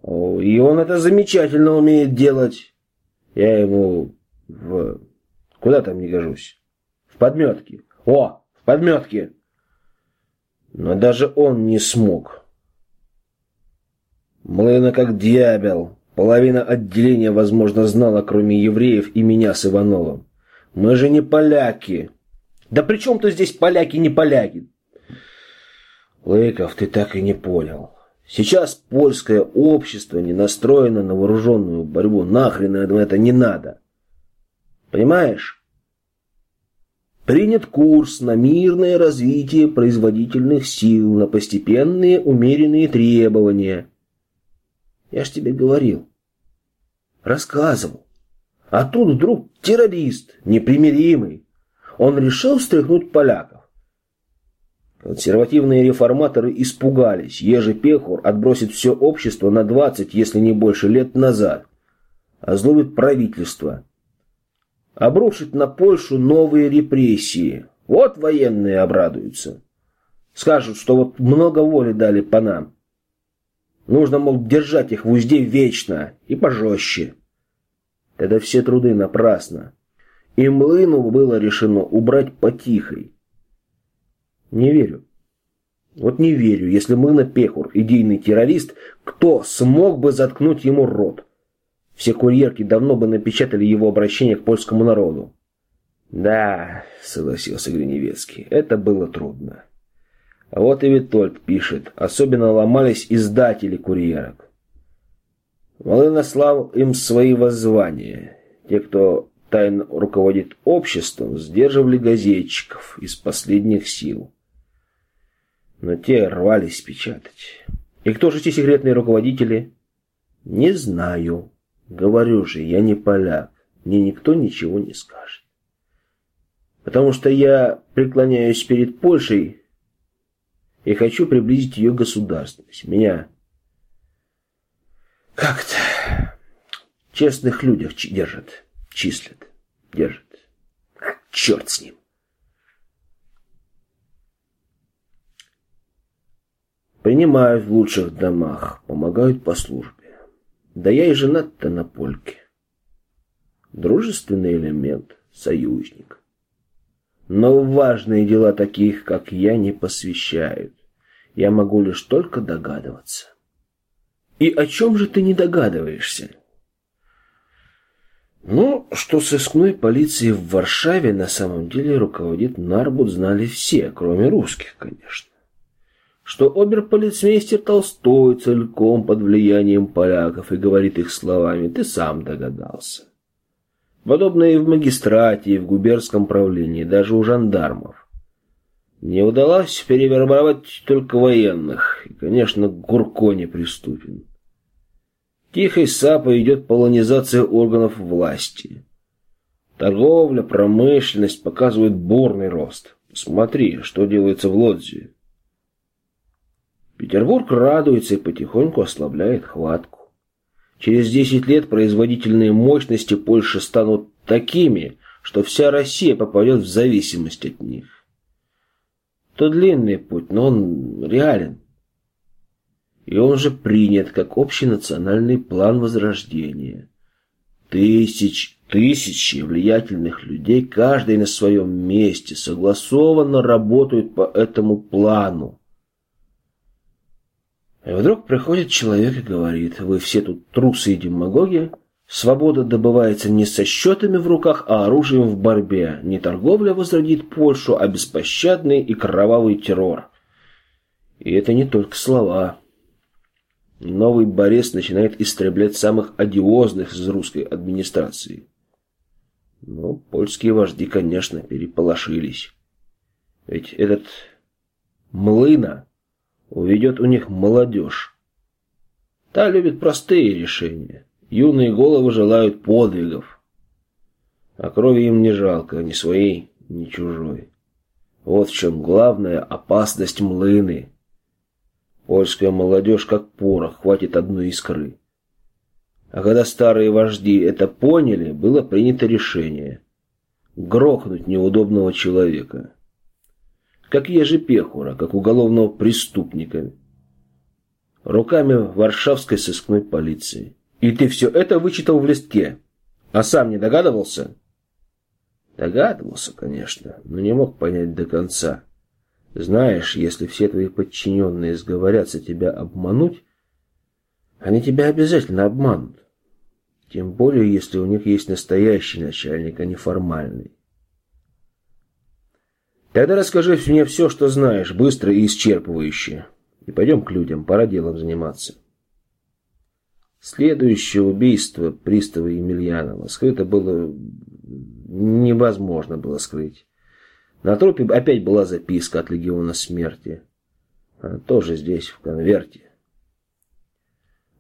И он это замечательно умеет делать. Я ему в Куда там не гожусь? В подметке. О, в подметке. Но даже он не смог. Млына как дьявол. Половина отделения, возможно, знала, кроме евреев и меня с Ивановым. Мы же не поляки. Да при чем тут здесь поляки, не поляки? Лыков, ты так и не понял. Сейчас польское общество не настроено на вооруженную борьбу. Нахрен это не надо. Понимаешь? Принят курс на мирное развитие производительных сил, на постепенные умеренные требования. Я ж тебе говорил. Рассказывал. А тут вдруг террорист, непримиримый. Он решил встряхнуть поляков. Консервативные реформаторы испугались. Ежи Пехур отбросит все общество на 20, если не больше лет назад. Озлобит правительство обрушить на Польшу новые репрессии. Вот военные обрадуются. Скажут, что вот много воли дали по нам. Нужно, мол, держать их в узде вечно и пожестче. Тогда все труды напрасно. И Млыну было решено убрать потихой. Не верю. Вот не верю, если Млына Пехур, идейный террорист, кто смог бы заткнуть ему рот? Все курьерки давно бы напечатали его обращение к польскому народу. Да, согласился Гриневецкий, это было трудно. А вот и Витольд пишет, особенно ломались издатели курьерок. Волын наслал им свои воззвания. Те, кто тайно руководит обществом, сдерживали газетчиков из последних сил. Но те рвались печатать. И кто же эти секретные руководители? Не знаю. Говорю же, я не поляк. Мне никто ничего не скажет. Потому что я преклоняюсь перед Польшей и хочу приблизить ее государственность. Меня как-то честных людях держат, числят, держат. А, черт с ним. Принимают в лучших домах, помогают по службе. Да я и женат-то на польке. Дружественный элемент, союзник. Но важные дела таких, как я, не посвящают. Я могу лишь только догадываться. И о чем же ты не догадываешься? Ну, что сыскной полицией в Варшаве на самом деле руководит Нарбут, знали все, кроме русских, конечно. Что оберполицмейстер Толстой целиком под влиянием поляков и говорит их словами, ты сам догадался. Подобное и в магистрате, и в губернском правлении, даже у жандармов. Не удалось перевербовать только военных, и, конечно, Гурко неприступен. Тихой сапой идет полонизация органов власти. Торговля, промышленность показывают бурный рост. Смотри, что делается в Лодзе. Петербург радуется и потихоньку ослабляет хватку. Через 10 лет производительные мощности Польши станут такими, что вся Россия попадет в зависимость от них. То длинный путь, но он реален и он же принят как общенациональный план возрождения. Тысяч, тысячи влиятельных людей, каждый на своем месте, согласованно работают по этому плану. И вдруг приходит человек и говорит, вы все тут трусы и демагоги, свобода добывается не со счетами в руках, а оружием в борьбе. Не торговля возродит Польшу, а беспощадный и кровавый террор. И это не только слова. Новый Борис начинает истреблять самых одиозных из русской администрации. Но польские вожди, конечно, переполошились. Ведь этот Млына уведет у них молодежь. Та любит простые решения. Юные головы желают подвигов. А крови им не жалко, ни своей, ни чужой. Вот в чем главная опасность Млыны. Польская молодежь как порох, хватит одной искры. А когда старые вожди это поняли, было принято решение грохнуть неудобного человека. Как ежепехура, как уголовного преступника. Руками варшавской сыскной полиции. И ты все это вычитал в листке, а сам не догадывался? Догадывался, конечно, но не мог понять до конца. Знаешь, если все твои подчиненные сговорятся тебя обмануть, они тебя обязательно обманут. Тем более, если у них есть настоящий начальник, а не формальный. Тогда расскажи мне все, что знаешь, быстро и исчерпывающе. И пойдем к людям, пора делом заниматься. Следующее убийство пристава Емельянова скрыто было... невозможно было скрыть. На трупе опять была записка от легиона смерти. Она тоже здесь, в конверте.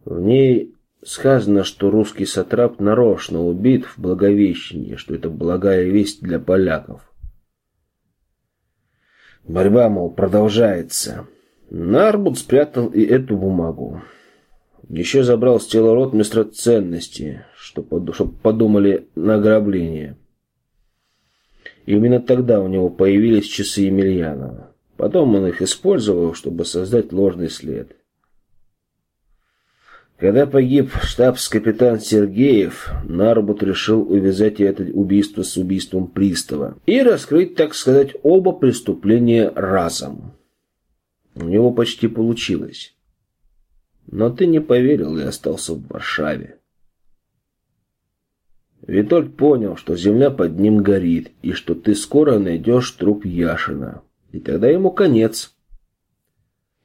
В ней сказано, что русский сатрап нарочно убит в Благовещении, что это благая весть для поляков. Борьба, мол, продолжается. Нарбут спрятал и эту бумагу. Еще забрал с тела ротмистра ценности, чтобы подумали на ограбление. И именно тогда у него появились часы Емельянова. Потом он их использовал, чтобы создать ложный след. Когда погиб штабс-капитан Сергеев, Нарбут решил увязать это убийство с убийством пристава и раскрыть, так сказать, оба преступления разом. У него почти получилось. Но ты не поверил и остался в Варшаве. Витольд понял, что земля под ним горит, и что ты скоро найдешь труп Яшина. И тогда ему конец.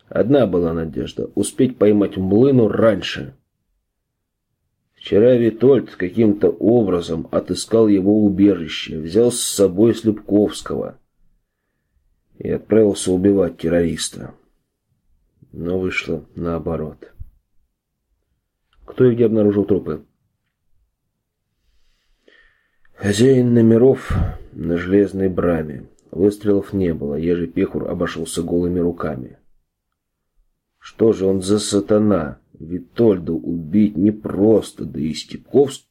Одна была надежда — успеть поймать Млыну раньше. Вчера Витольд каким-то образом отыскал его убежище, взял с собой Слепковского и отправился убивать террориста. Но вышло наоборот. Кто и где обнаружил трупы? Хозяин номеров на железной браме. Выстрелов не было, ежепехур обошелся голыми руками. Что же он за сатана? Витольду убить непросто, да и Степковск...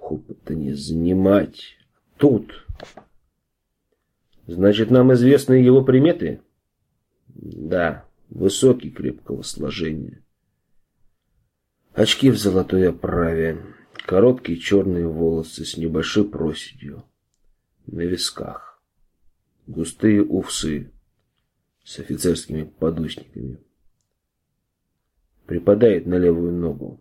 Опыта не занимать. Тут... Значит, нам известны его приметы? Да, высокий, крепкого сложения. Очки в золотой оправе. Короткие черные волосы с небольшой проседью на висках. Густые усы с офицерскими подушниками. Припадает на левую ногу.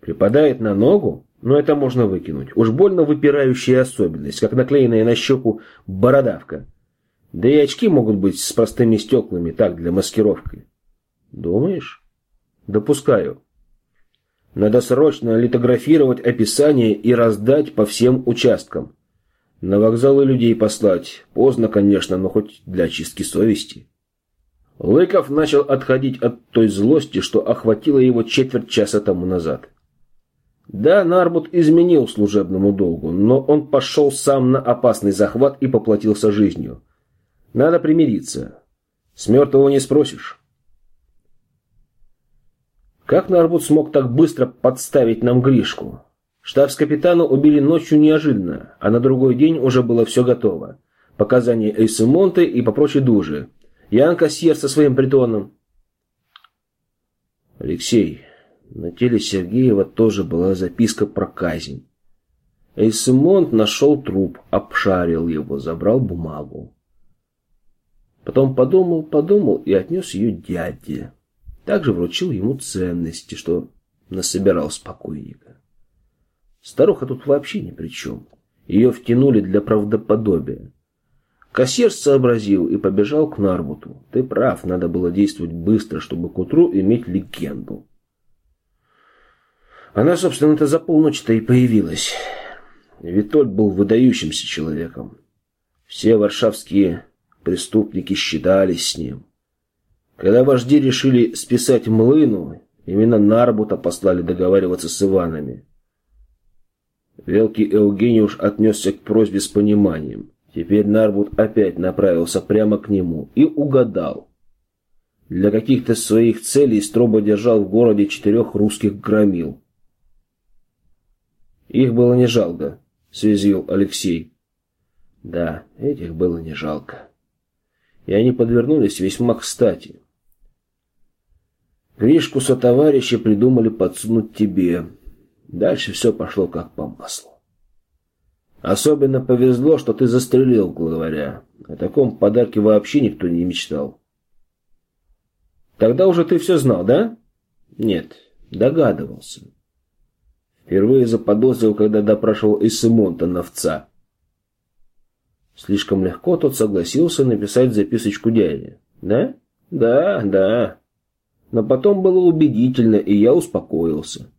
Припадает на ногу? Но это можно выкинуть. Уж больно выпирающая особенность, как наклеенная на щеку бородавка. Да и очки могут быть с простыми стеклами, так, для маскировки. Думаешь? Допускаю. Надо срочно литографировать описание и раздать по всем участкам. На вокзалы людей послать. Поздно, конечно, но хоть для чистки совести. Лыков начал отходить от той злости, что охватило его четверть часа тому назад. Да, Нарбут изменил служебному долгу, но он пошел сам на опасный захват и поплатился жизнью. Надо примириться. С мертвого не спросишь. Как Нарбут смог так быстро подставить нам Гришку? Штабс-капитана убили ночью неожиданно, а на другой день уже было все готово. Показания Эйсемонты и по прочей дуже. Ян Кассьер со своим притоном. Алексей, на теле Сергеева тоже была записка про казнь. Эйсемонт нашел труп, обшарил его, забрал бумагу. Потом подумал, подумал и отнес ее дяде. Также вручил ему ценности, что насобирал с покойника. Старуха тут вообще ни при чем. Ее втянули для правдоподобия. Кассир сообразил и побежал к Нарбуту. Ты прав, надо было действовать быстро, чтобы к утру иметь легенду. Она, собственно-то, за полночь-то и появилась. Витольд был выдающимся человеком. Все варшавские преступники считались с ним. Когда вожди решили списать млыну, именно Нарбута послали договариваться с Иванами. Велкий Евгениуш отнесся к просьбе с пониманием. Теперь Нарбут опять направился прямо к нему и угадал. Для каких-то своих целей Строба держал в городе четырех русских громил. Их было не жалко, связил Алексей. Да, этих было не жалко. И они подвернулись весьма кстати. Гришку со товарища придумали подсунуть тебе. Дальше все пошло как по маслу. Особенно повезло, что ты застрелил главаря. О таком подарке вообще никто не мечтал. Тогда уже ты все знал, да? Нет, догадывался. Впервые заподозрил, когда допрашивал Иссимонта новца. Слишком легко тот согласился написать записочку дяде. Да? Да, да. Но потом было убедительно, и я успокоился.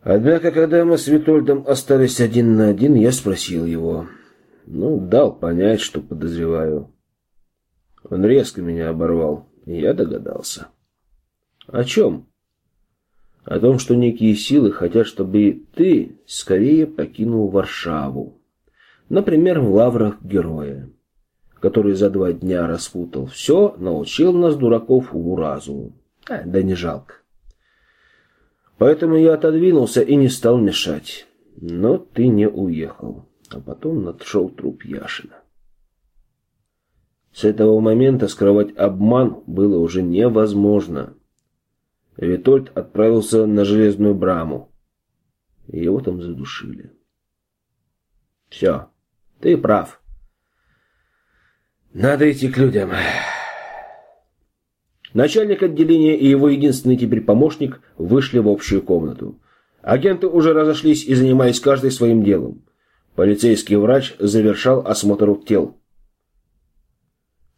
Однако, когда мы с Витольдом остались один на один, я спросил его. Ну, дал понять, что подозреваю. Он резко меня оборвал, и я догадался. О чем? О том, что некие силы хотят, чтобы ты скорее покинул Варшаву. Например, в лаврах героя, который за два дня распутал все, научил нас, дураков, уму-разуму. А, да не жалко. Поэтому я отодвинулся и не стал мешать. Но ты не уехал. А потом нашел труп Яшина. С этого момента скрывать обман было уже невозможно. Витольд отправился на железную браму. Его там задушили. Все, ты прав. Надо идти к людям. Начальник отделения и его единственный теперь помощник вышли в общую комнату. Агенты уже разошлись и занимались каждый своим делом. Полицейский врач завершал осмотр тел.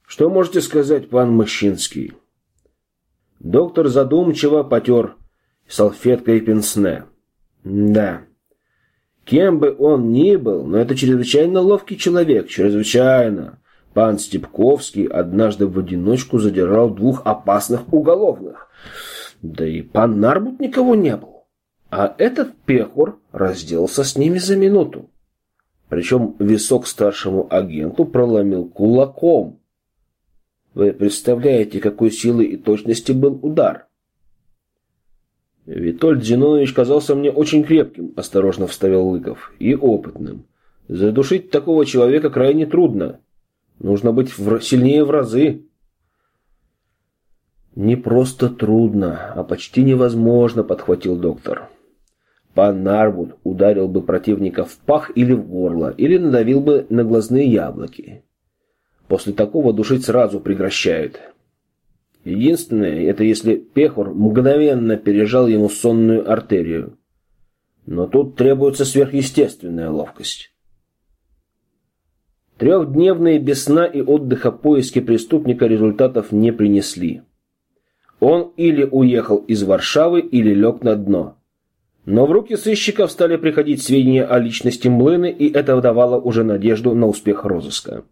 «Что можете сказать, пан Мыщинский?» Доктор задумчиво потер салфеткой пенсне. «Да. Кем бы он ни был, но это чрезвычайно ловкий человек, чрезвычайно. Пан Степковский однажды в одиночку задержал двух опасных уголовных. Да и пан Нарбут никого не был. А этот пехур разделался с ними за минуту. Причем висок старшему агенту проломил кулаком. Вы представляете, какой силы и точности был удар? Витольд Зинонович казался мне очень крепким, осторожно вставил Лыков, и опытным. Задушить такого человека крайне трудно. Нужно быть в... сильнее в разы. Не просто трудно, а почти невозможно, подхватил доктор. Пан Нарвуд ударил бы противника в пах или в горло, или надавил бы на глазные яблоки. После такого душить сразу прекращают. Единственное, это если Пехор мгновенно пережал ему сонную артерию. Но тут требуется сверхъестественная ловкость. Трехдневные без сна и отдыха поиски преступника результатов не принесли. Он или уехал из Варшавы, или лег на дно. Но в руки сыщиков стали приходить сведения о личности Млыны, и это давало уже надежду на успех розыска.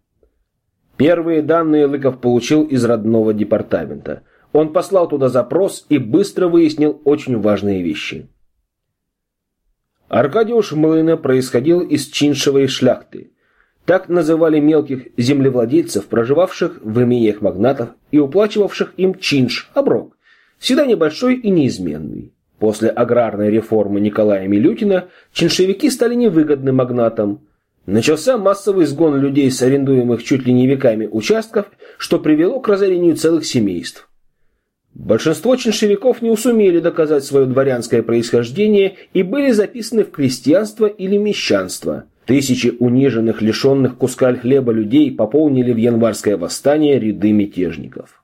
Первые данные Лыков получил из родного департамента. Он послал туда запрос и быстро выяснил очень важные вещи. Аркадиуш Млына происходил из чиншевой шляхты. Так называли мелких землевладельцев, проживавших в имениях магнатов и уплачивавших им чинш, оброк, всегда небольшой и неизменный. После аграрной реформы Николая Милютина чиншевики стали невыгодны магнатам. Начался массовый сгон людей с арендуемых чуть ли не веками участков, что привело к разорению целых семейств. Большинство чиншевиков не усумели доказать свое дворянское происхождение и были записаны в крестьянство или мещанство – Тысячи униженных, лишенных куска хлеба людей пополнили в январское восстание ряды мятежников.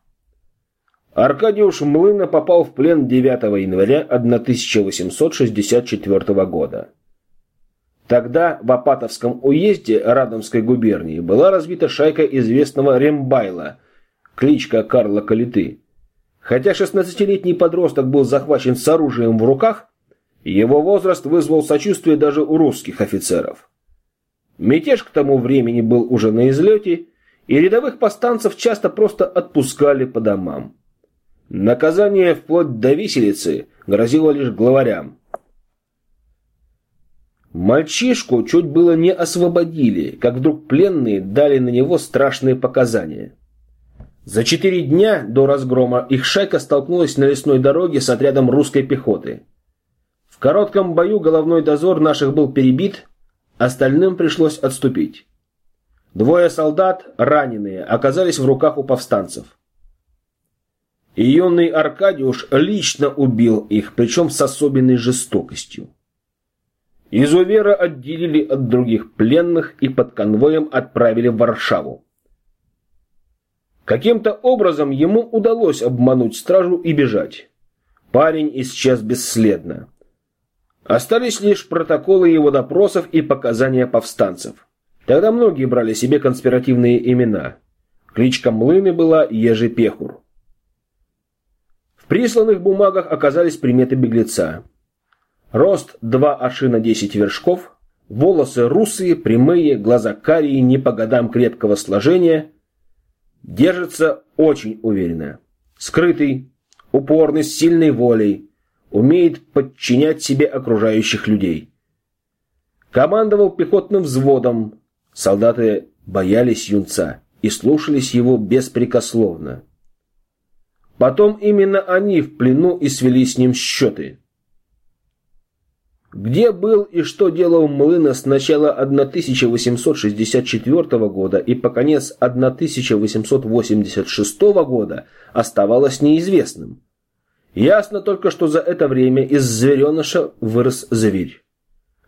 Аркадиуш Млына попал в плен 9 января 1864 года. Тогда в Апатовском уезде Радомской губернии была разбита шайка известного Рембайла, кличка Карла Калиты. Хотя 16-летний подросток был захвачен с оружием в руках, его возраст вызвал сочувствие даже у русских офицеров. Мятеж к тому времени был уже на излете, и рядовых повстанцев часто просто отпускали по домам. Наказание вплоть до виселицы грозило лишь главарям. Мальчишку чуть было не освободили, как вдруг пленные дали на него страшные показания. За четыре дня до разгрома их шайка столкнулась на лесной дороге с отрядом русской пехоты. В коротком бою головной дозор наших был перебит, Остальным пришлось отступить. Двое солдат, раненые, оказались в руках у повстанцев. И юный Аркадиуш лично убил их, причем с особенной жестокостью. Изувера отделили от других пленных и под конвоем отправили в Варшаву. Каким-то образом ему удалось обмануть стражу и бежать. Парень исчез бесследно. Остались лишь протоколы его допросов и показания повстанцев. Тогда многие брали себе конспиративные имена. Кличка Млыны была Ежепехур. В присланных бумагах оказались приметы беглеца. Рост 2 аршина 10 вершков, волосы русые, прямые, глаза карие, не по годам крепкого сложения. Держится очень уверенно. Скрытый, упорный, с сильной волей умеет подчинять себе окружающих людей. Командовал пехотным взводом. Солдаты боялись юнца и слушались его беспрекословно. Потом именно они в плену и свели с ним счеты. Где был и что делал Млына с начала 1864 года и по конец 1886 года оставалось неизвестным. Ясно только, что за это время из звереныша вырос зверь.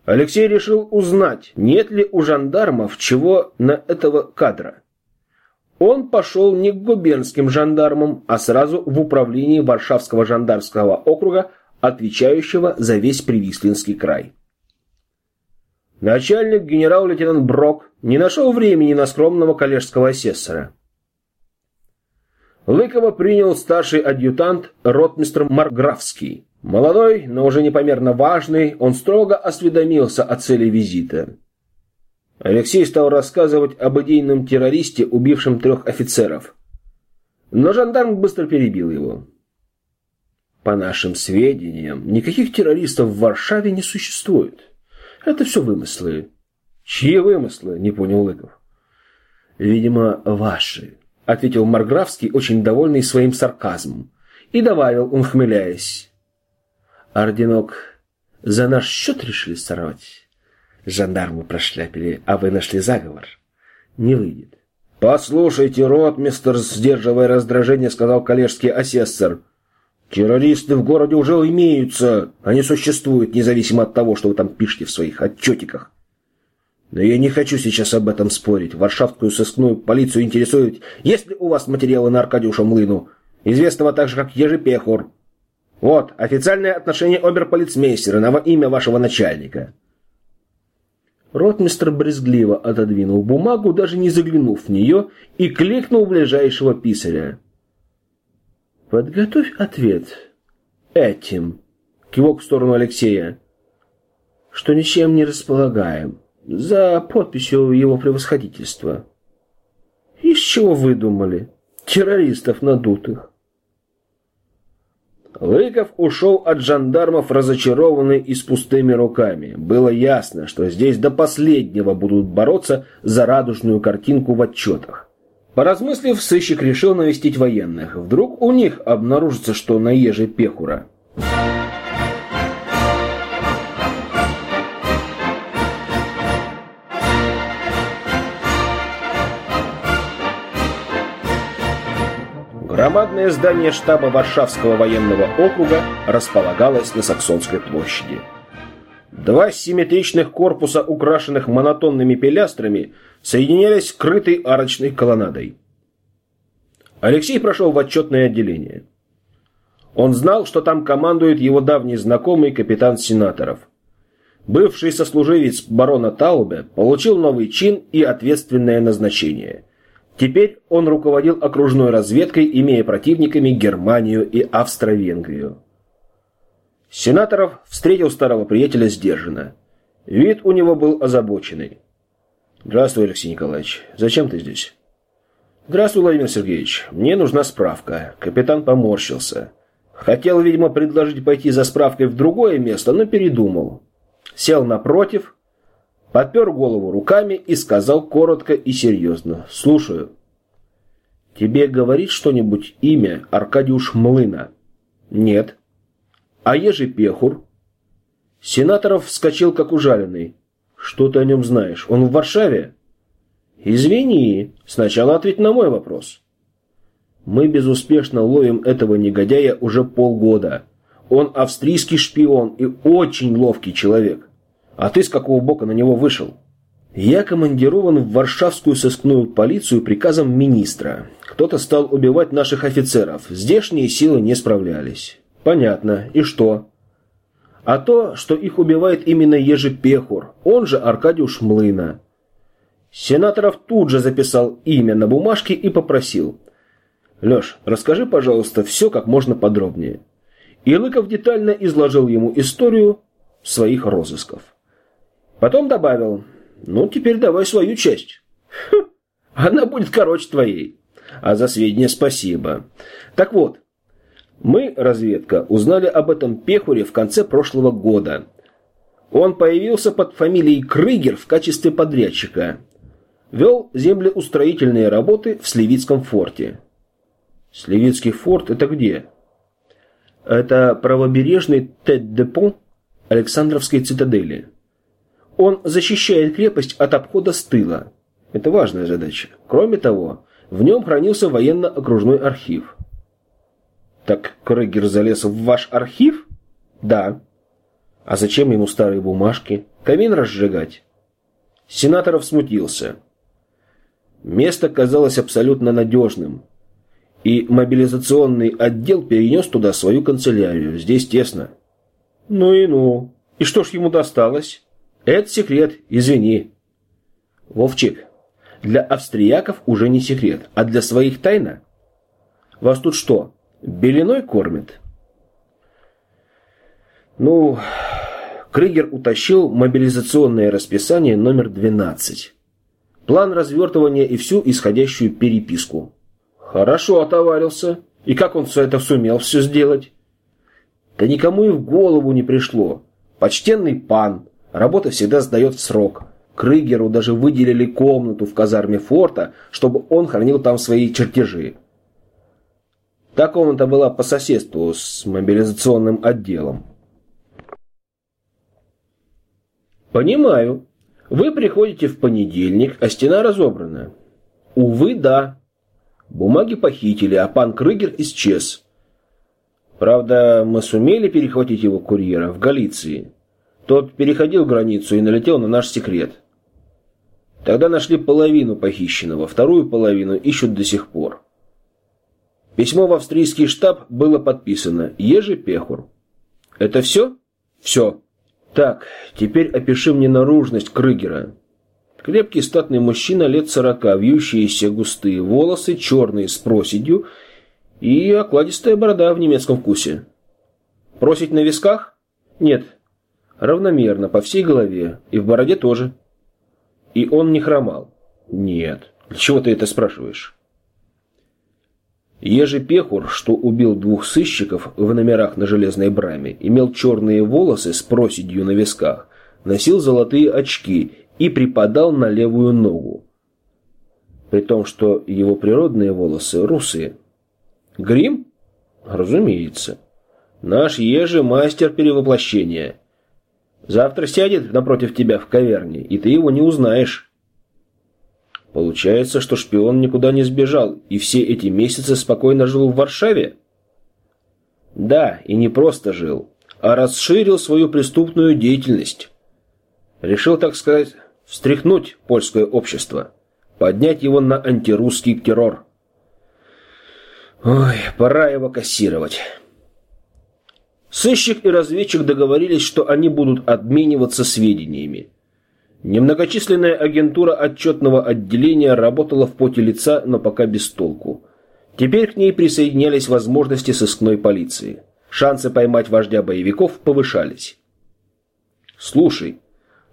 Алексей решил узнать, нет ли у жандармов чего на этого кадра. Он пошел не к губернским жандармам, а сразу в управление Варшавского жандармского округа, отвечающего за весь Привислинский край. Начальник генерал-лейтенант Брок не нашел времени на скромного коллежского асессора. Лыкова принял старший адъютант ротмистр Марграфский. Молодой, но уже непомерно важный, он строго осведомился о цели визита. Алексей стал рассказывать об идейном террористе, убившем трех офицеров. Но жандарм быстро перебил его. По нашим сведениям, никаких террористов в Варшаве не существует. Это все вымыслы. Чьи вымыслы? Не понял Лыков. Видимо, ваши. — ответил Марграфский, очень довольный своим сарказмом. И добавил, ухмыляясь. «Орденок за наш счет решили сорвать? Жандармы прошляпили, а вы нашли заговор. Не выйдет». «Послушайте, ротмистер, сдерживая раздражение, сказал коллежский асессор. Террористы в городе уже имеются. Они существуют, независимо от того, что вы там пишете в своих отчетиках. Но я не хочу сейчас об этом спорить. Варшавскую сыскную полицию интересует, есть ли у вас материалы на Аркадиуша Млыну, известного также как Ежепехур. Вот, официальное отношение оберполицмейстера на имя вашего начальника. Ротмистр брезгливо отодвинул бумагу, даже не заглянув в нее, и кликнул ближайшего писаря. «Подготовь ответ этим», — кивок в сторону Алексея, — «что ничем не располагаем, за подписью его превосходительства». «Из чего выдумали? Террористов надутых». Лыков ушел от жандармов разочарованный и с пустыми руками. Было ясно, что здесь до последнего будут бороться за радужную картинку в отчетах. Поразмыслив, сыщик решил навестить военных. Вдруг у них обнаружится, что на еже Пехура. Громадное здание штаба Варшавского военного округа располагалось на Саксонской площади. Два симметричных корпуса, украшенных монотонными пилястрами, соединялись скрытой арочной колоннадой. Алексей прошел в отчетное отделение. Он знал, что там командует его давний знакомый капитан сенаторов. Бывший сослуживец барона Таубе получил новый чин и ответственное назначение – Теперь он руководил окружной разведкой, имея противниками Германию и Австро-Венгрию. Сенаторов встретил старого приятеля сдержанно. Вид у него был озабоченный. «Здравствуй, Алексей Николаевич. Зачем ты здесь?» «Здравствуй, Владимир Сергеевич. Мне нужна справка». Капитан поморщился. Хотел, видимо, предложить пойти за справкой в другое место, но передумал. Сел напротив, подпер голову руками и сказал коротко и серьезно. «Слушаю». «Тебе говорит что-нибудь имя Аркадиуш Млына?» «Нет». «А ежи Пехур?» Сенаторов вскочил как ужаленный. «Что ты о нем знаешь? Он в Варшаве?» «Извини, сначала ответь на мой вопрос». «Мы безуспешно ловим этого негодяя уже полгода. Он австрийский шпион и очень ловкий человек. А ты с какого бока на него вышел? Я командирован в Варшавскую сыскную полицию приказом министра. Кто-то стал убивать наших офицеров. Здешние силы не справлялись. Понятно. И что? А то, что их убивает именно Ежепехур, он же Аркадиуш Млына. Сенаторов тут же записал имя на бумажке и попросил. «Леш, расскажи, пожалуйста, все как можно подробнее». И Лыков детально изложил ему историю своих розысков. Потом добавил, ну теперь давай свою часть. Хм, она будет короче твоей. А за сведения спасибо. Так вот, мы, разведка, узнали об этом Пехуре в конце прошлого года. Он появился под фамилией Крыгер в качестве подрядчика. Вел землеустроительные работы в Сливицком форте. Сливицкий форт это где? Это правобережный Тет-Депон Александровской цитадели. Он защищает крепость от обхода с тыла. Это важная задача. Кроме того, в нем хранился военно-окружной архив. Так Крыгер залез в ваш архив? Да. А зачем ему старые бумажки? Камин разжигать? Сенаторов смутился. Место казалось абсолютно надежным. И мобилизационный отдел перенес туда свою канцелярию. Здесь тесно. Ну и ну. И что ж ему досталось? Это секрет, извини. Вовчик, для австрияков уже не секрет, а для своих тайна. Вас тут что, белиной кормят? Ну, Крыгер утащил мобилизационное расписание номер 12. План развертывания и всю исходящую переписку. Хорошо отоварился. И как он все это сумел все сделать? Да никому и в голову не пришло. Почтенный пан, Работа всегда сдает в срок. Крыгеру даже выделили комнату в казарме форта, чтобы он хранил там свои чертежи. Та комната была по соседству с мобилизационным отделом. Понимаю. Вы приходите в понедельник, а стена разобрана. Увы, да. Бумаги похитили, а пан Крыгер исчез. Правда, мы сумели перехватить его курьера в Галиции. Тот переходил границу и налетел на наш секрет. Тогда нашли половину похищенного, вторую половину ищут до сих пор. Письмо в австрийский штаб было подписано Ежи Пехур. Это все? Все. Так, теперь опиши мне наружность Крыгера. Крепкий статный мужчина лет сорока, вьющиеся густые волосы, черные с проседью и окладистая борода в немецком вкусе. Просить на висках? Нет. Равномерно, по всей голове. И в бороде тоже. И он не хромал? Нет. Для чего ты это спрашиваешь? Ежи Пехур, что убил двух сыщиков в номерах на железной браме, имел черные волосы с проседью на висках, носил золотые очки и припадал на левую ногу. При том, что его природные волосы русые. Грим? Разумеется. Наш Ежи мастер перевоплощения. Завтра сядет напротив тебя в каверне, и ты его не узнаешь. Получается, что шпион никуда не сбежал и все эти месяцы спокойно жил в Варшаве? Да, и не просто жил, а расширил свою преступную деятельность. Решил, так сказать, встряхнуть польское общество, поднять его на антирусский террор. Ой, пора его кассировать. Сыщик и разведчик договорились, что они будут обмениваться сведениями. Немногочисленная агентура отчетного отделения работала в поте лица, но пока без толку. Теперь к ней присоединялись возможности сыскной полиции. Шансы поймать вождя боевиков повышались. «Слушай,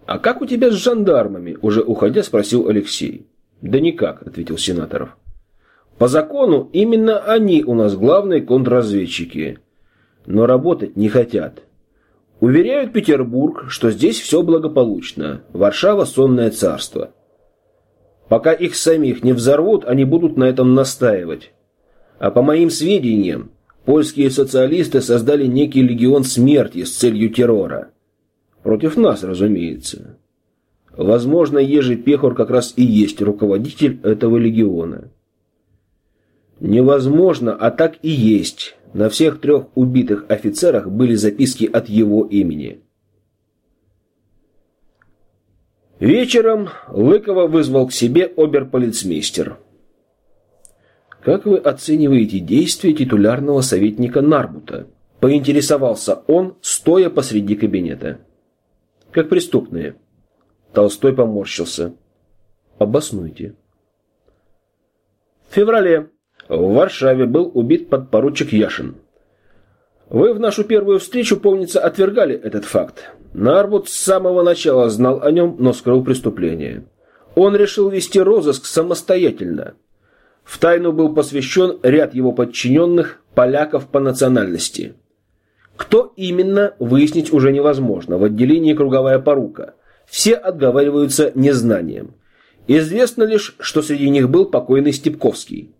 а как у тебя с жандармами?» – уже уходя спросил Алексей. «Да никак», – ответил Сенаторов. «По закону именно они у нас главные контрразведчики, но работать не хотят». Уверяют Петербург, что здесь все благополучно. Варшава – сонное царство. Пока их самих не взорвут, они будут на этом настаивать. А по моим сведениям, польские социалисты создали некий легион смерти с целью террора. Против нас, разумеется. Возможно, Ежи Пехор как раз и есть руководитель этого легиона. Невозможно, а так и есть. На всех трех убитых офицерах были записки от его имени. Вечером Лыкова вызвал к себе оберполицмейстер. «Как вы оцениваете действия титулярного советника Нарбута?» – поинтересовался он, стоя посреди кабинета. «Как преступные». Толстой поморщился. «Обоснуйте». В феврале в Варшаве был убит подпоручик Яшин. Вы в нашу первую встречу, помнится, отвергали этот факт. Нарбут с самого начала знал о нем, но скрыл преступление. Он решил вести розыск самостоятельно. В тайну был посвящен ряд его подчиненных, поляков по национальности. Кто именно, выяснить уже невозможно. В отделении круговая порука. Все отговариваются незнанием. Известно лишь, что среди них был покойный Степковский.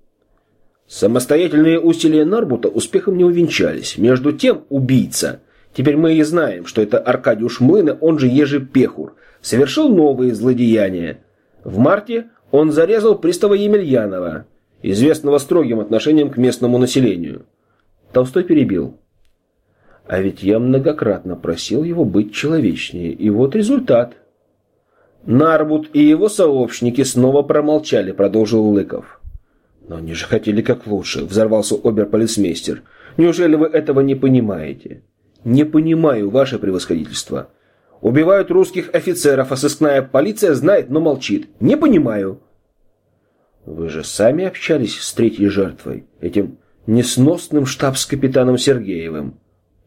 Самостоятельные усилия Нарбута успехом не увенчались. Между тем, убийца, теперь мы и знаем, что это Аркадиуш Млына, он же Ежи Пехур, совершил новые злодеяния. В марте он зарезал пристава Емельянова, известного строгим отношением к местному населению. Толстой перебил. А ведь я многократно просил его быть человечнее, и вот результат. Нарбут и его сообщники снова промолчали, продолжил Лыков. «Но они же хотели как лучше», — взорвался оберполицмейстер. «Неужели вы этого не понимаете?» «Не понимаю, ваше превосходительство. Убивают русских офицеров, а сыскная полиция знает, но молчит. Не понимаю». «Вы же сами общались с третьей жертвой, этим несносным штабс-капитаном Сергеевым.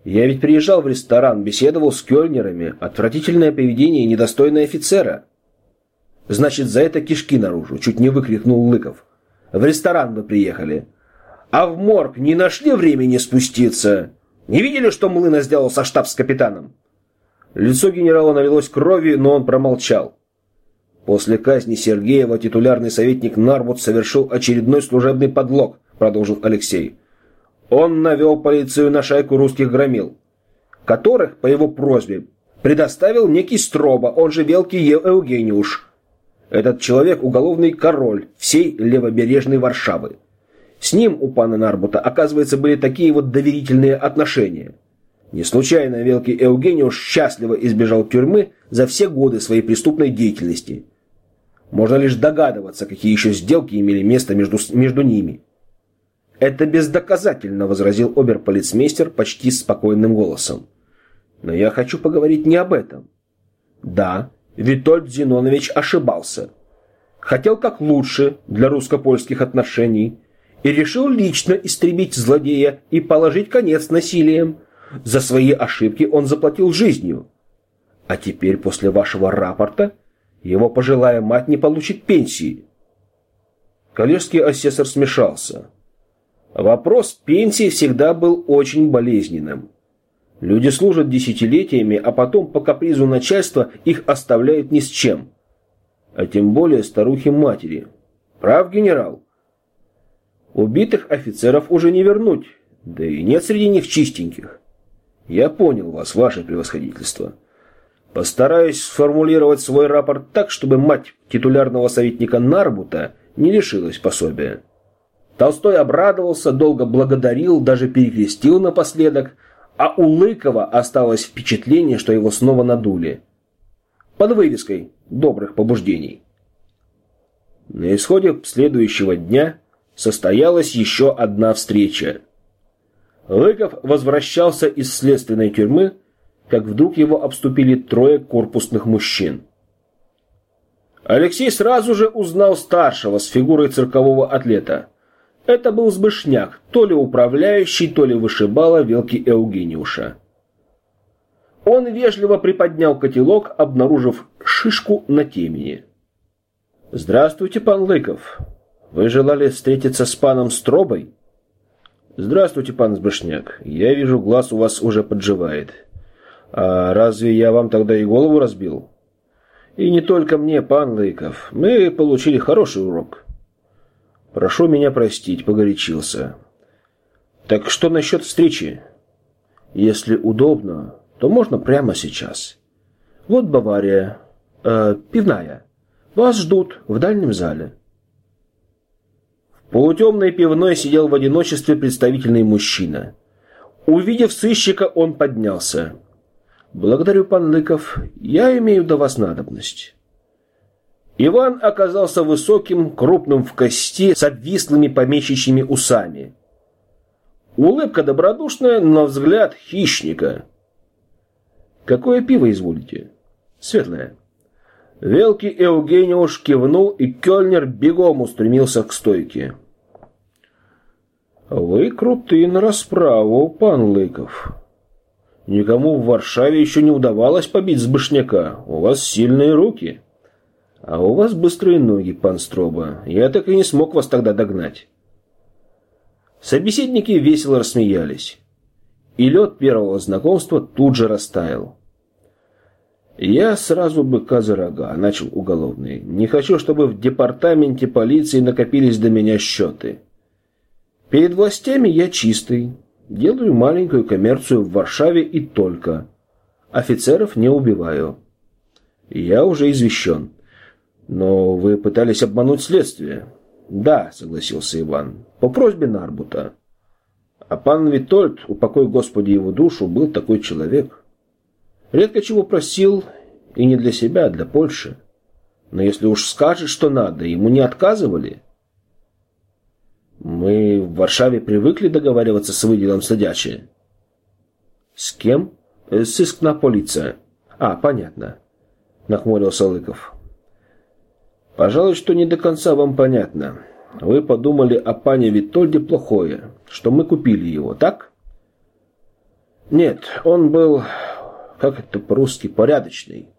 Я ведь приезжал в ресторан, беседовал с кёльнерами. Отвратительное поведение недостойное офицера». «Значит, за это кишки наружу», — чуть не выкрикнул Лыков. В ресторан вы приехали. А в морг не нашли времени спуститься? Не видели, что Млына сделал со штабс-капитаном?» Лицо генерала налилось кровью, но он промолчал. После казни Сергеева титулярный советник Нарбут совершил очередной служебный подлог, продолжил Алексей. Он навел полицию на шайку русских громил, которых, по его просьбе, предоставил некий Строба, он же Велкий Евгениуш, этот человек – уголовный король всей левобережной Варшавы. С ним у пана Нарбута, оказывается, были такие вот доверительные отношения. Не случайно Велкий Евгениуш счастливо избежал тюрьмы за все годы своей преступной деятельности. Можно лишь догадываться, какие еще сделки имели место между, между ними. «Это бездоказательно», — возразил оберполицмейстер почти спокойным голосом. «Но я хочу поговорить не об этом. Да, Витольд Зинонович ошибался. Хотел как лучше для русско-польских отношений и решил лично истребить злодея и положить конец насилием. За свои ошибки он заплатил жизнью. А теперь после вашего рапорта его пожилая мать не получит пенсии. Коллежский асессор смешался. Вопрос пенсии всегда был очень болезненным. Люди служат десятилетиями, а потом по капризу начальства их оставляют ни с чем. А тем более старухи-матери. Прав, генерал? Убитых офицеров уже не вернуть, да и нет среди них чистеньких. Я понял вас, ваше превосходительство. Постараюсь сформулировать свой рапорт так, чтобы мать титулярного советника Нарбута не лишилась пособия. Толстой обрадовался, долго благодарил, даже перекрестил напоследок, а у Лыкова осталось впечатление, что его снова надули. Под вывеской добрых побуждений. На исходе следующего дня состоялась еще одна встреча. Лыков возвращался из следственной тюрьмы, как вдруг его обступили трое корпусных мужчин. Алексей сразу же узнал старшего с фигурой циркового атлета. Это был Сбышняк, то ли управляющий, то ли вышибала Велки Евгениуша. Он вежливо приподнял котелок, обнаружив шишку на темени. «Здравствуйте, пан Лыков. Вы желали встретиться с паном Стробой?» «Здравствуйте, пан Сбышняк. Я вижу, глаз у вас уже подживает. А разве я вам тогда и голову разбил?» «И не только мне, пан Лыков. Мы получили хороший урок». «Прошу меня простить, погорячился». «Так что насчет встречи?» «Если удобно, то можно прямо сейчас. Вот Бавария, э, пивная. Вас ждут в дальнем зале». полутемной пивной сидел в одиночестве представительный мужчина. Увидев сыщика, он поднялся. «Благодарю, пан Лыков. Я имею до вас надобность». Иван оказался высоким, крупным в кости, с обвислыми помещичьими усами. Улыбка добродушная, но взгляд хищника. «Какое пиво изволите?» «Светлое». Велкий Евгениуш кивнул, и Кёльнер бегом устремился к стойке. «Вы крутые на расправу, пан Лыков. Никому в Варшаве еще не удавалось побить Збышняка. У вас сильные руки. А у вас быстрые ноги, пан Строба. Я так и не смог вас тогда догнать». Собеседники весело рассмеялись. И лед первого знакомства тут же растаял. «Я сразу быка за рога», — начал уголовный. «Не хочу, чтобы в департаменте полиции накопились до меня счеты. Перед властями я чистый, делаю маленькую коммерцию в Варшаве и только. Офицеров не убиваю. Я уже извещен. Но вы пытались обмануть следствие». «Да», — согласился Иван, — «по просьбе Нарбута». А пан Витольд, упокой Господи его душу, был такой человек. Редко чего просил, и не для себя, а для Польши. Но если уж скажет, что надо, ему не отказывали. Мы в Варшаве привыкли договариваться с выделом садячи. С кем? Э, сыскна полиция. А, понятно. Нахмурился Лыков. Пожалуй, что не до конца вам понятно. Вы подумали о пане Витольде плохое, что мы купили его, так? Нет, он был как это по-русски, порядочный.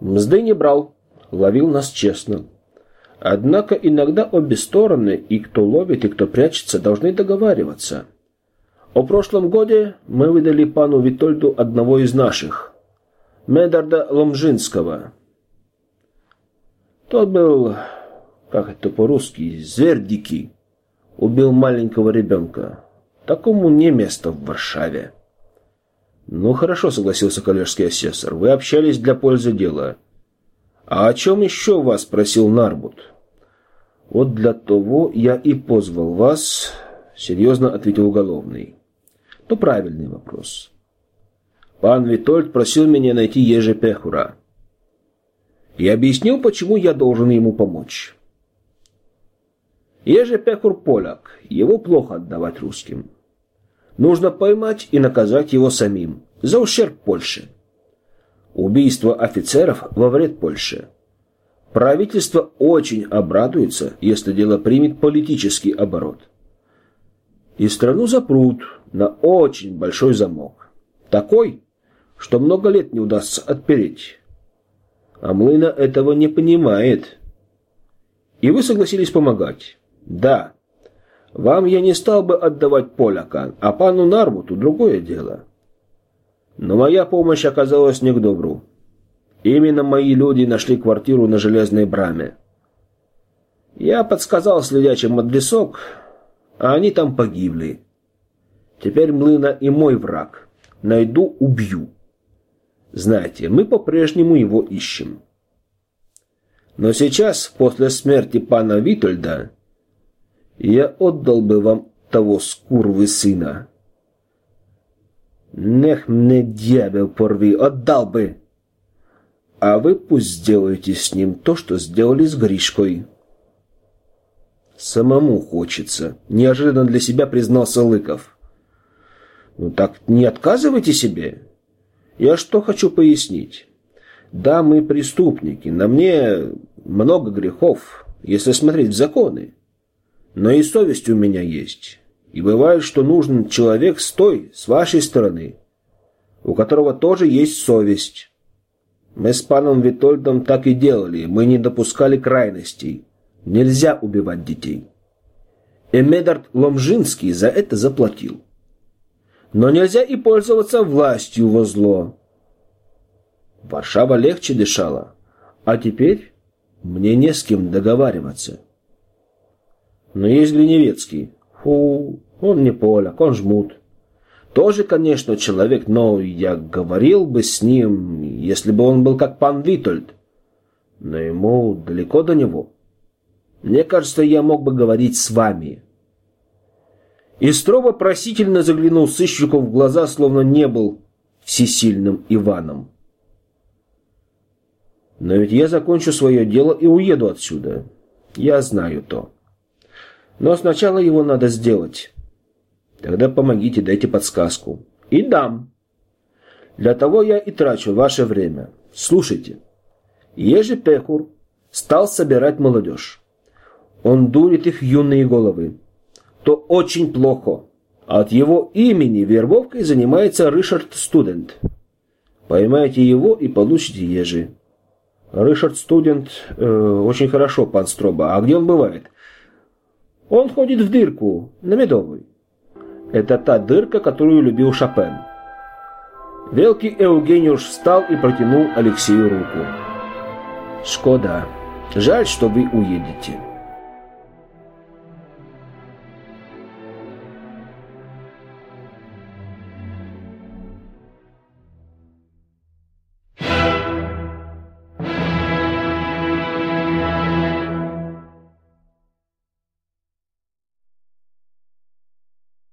Мзды не брал, ловил нас честно. Однако иногда обе стороны, и кто ловит, и кто прячется, должны договариваться. О прошлом годе мы выдали пану Витольду одного из наших, Медарда Ломжинского. Тот был, как это по-русски, зверь дикий. Убил маленького ребенка. Такому не место в Варшаве. «Ну хорошо», — согласился коллежский асессор. «Вы общались для пользы дела». «А о чем еще вас просил Нарбут?» «Вот для того я и позвал вас», — серьезно ответил уголовный. «То правильный вопрос». «Пан Витольд просил меня найти Ежи Пехура. И объяснил, почему я должен ему помочь». Еже Пекур поляк, его плохо отдавать русским. Нужно поймать и наказать его самим, за ущерб Польше. Убийство офицеров во вред Польше. Правительство очень обрадуется, если дело примет политический оборот. И страну запрут на очень большой замок. Такой, что много лет не удастся отпереть. А Млына этого не понимает. И вы согласились помогать. Да. Вам я не стал бы отдавать поляка, а пану Нарбуту другое дело. Но моя помощь оказалась не к добру. Именно мои люди нашли квартиру на железной браме. Я подсказал следячим адресок, а они там погибли. Теперь Млына и мой враг. Найду, убью. Знаете, мы по-прежнему его ищем. Но сейчас, после смерти пана Витольда, я отдал бы вам того скурвы сына. Нех мне дьявол порви, отдал бы. А вы пусть сделаете с ним то, что сделали с Гришкой. Самому хочется, неожиданно для себя признался Лыков. Ну так не отказывайте себе. Я что хочу пояснить. Да, мы преступники, на мне много грехов, если смотреть в законы. Но и совесть у меня есть. И бывает, что нужен человек с той, с вашей стороны, у которого тоже есть совесть. Мы с паном Витольдом так и делали, мы не допускали крайностей. Нельзя убивать детей. И Медард Ломжинский за это заплатил. Но нельзя и пользоваться властью во зло. Варшава легче дышала, а теперь мне не с кем договариваться. Но есть Гриневецкий. Фу, он не поляк, он жмут. Тоже, конечно, человек, но я говорил бы с ним, если бы он был как пан Витольд. Но ему далеко до него. Мне кажется, я мог бы говорить с вами. И Строго просительно заглянул сыщику в глаза, словно не был всесильным Иваном. Но ведь я закончу свое дело и уеду отсюда. Я знаю то. Но сначала его надо сделать. Тогда помогите, дайте подсказку. И дам. Для того я и трачу ваше время. Слушайте. Ежи Пехур стал собирать молодежь. Он дурит их юные головы. То очень плохо. От его имени вербовкой занимается Ришард Студент. Поймайте его и получите ежи. Ришард Студент э, очень хорошо, пан Строба. А где он бывает? Он ходит в дырку, на Медовой. Это та дырка, которую любил Шопен. Велкий Евгениуш встал и протянул Алексею руку. «Шкода. Жаль, что вы уедете».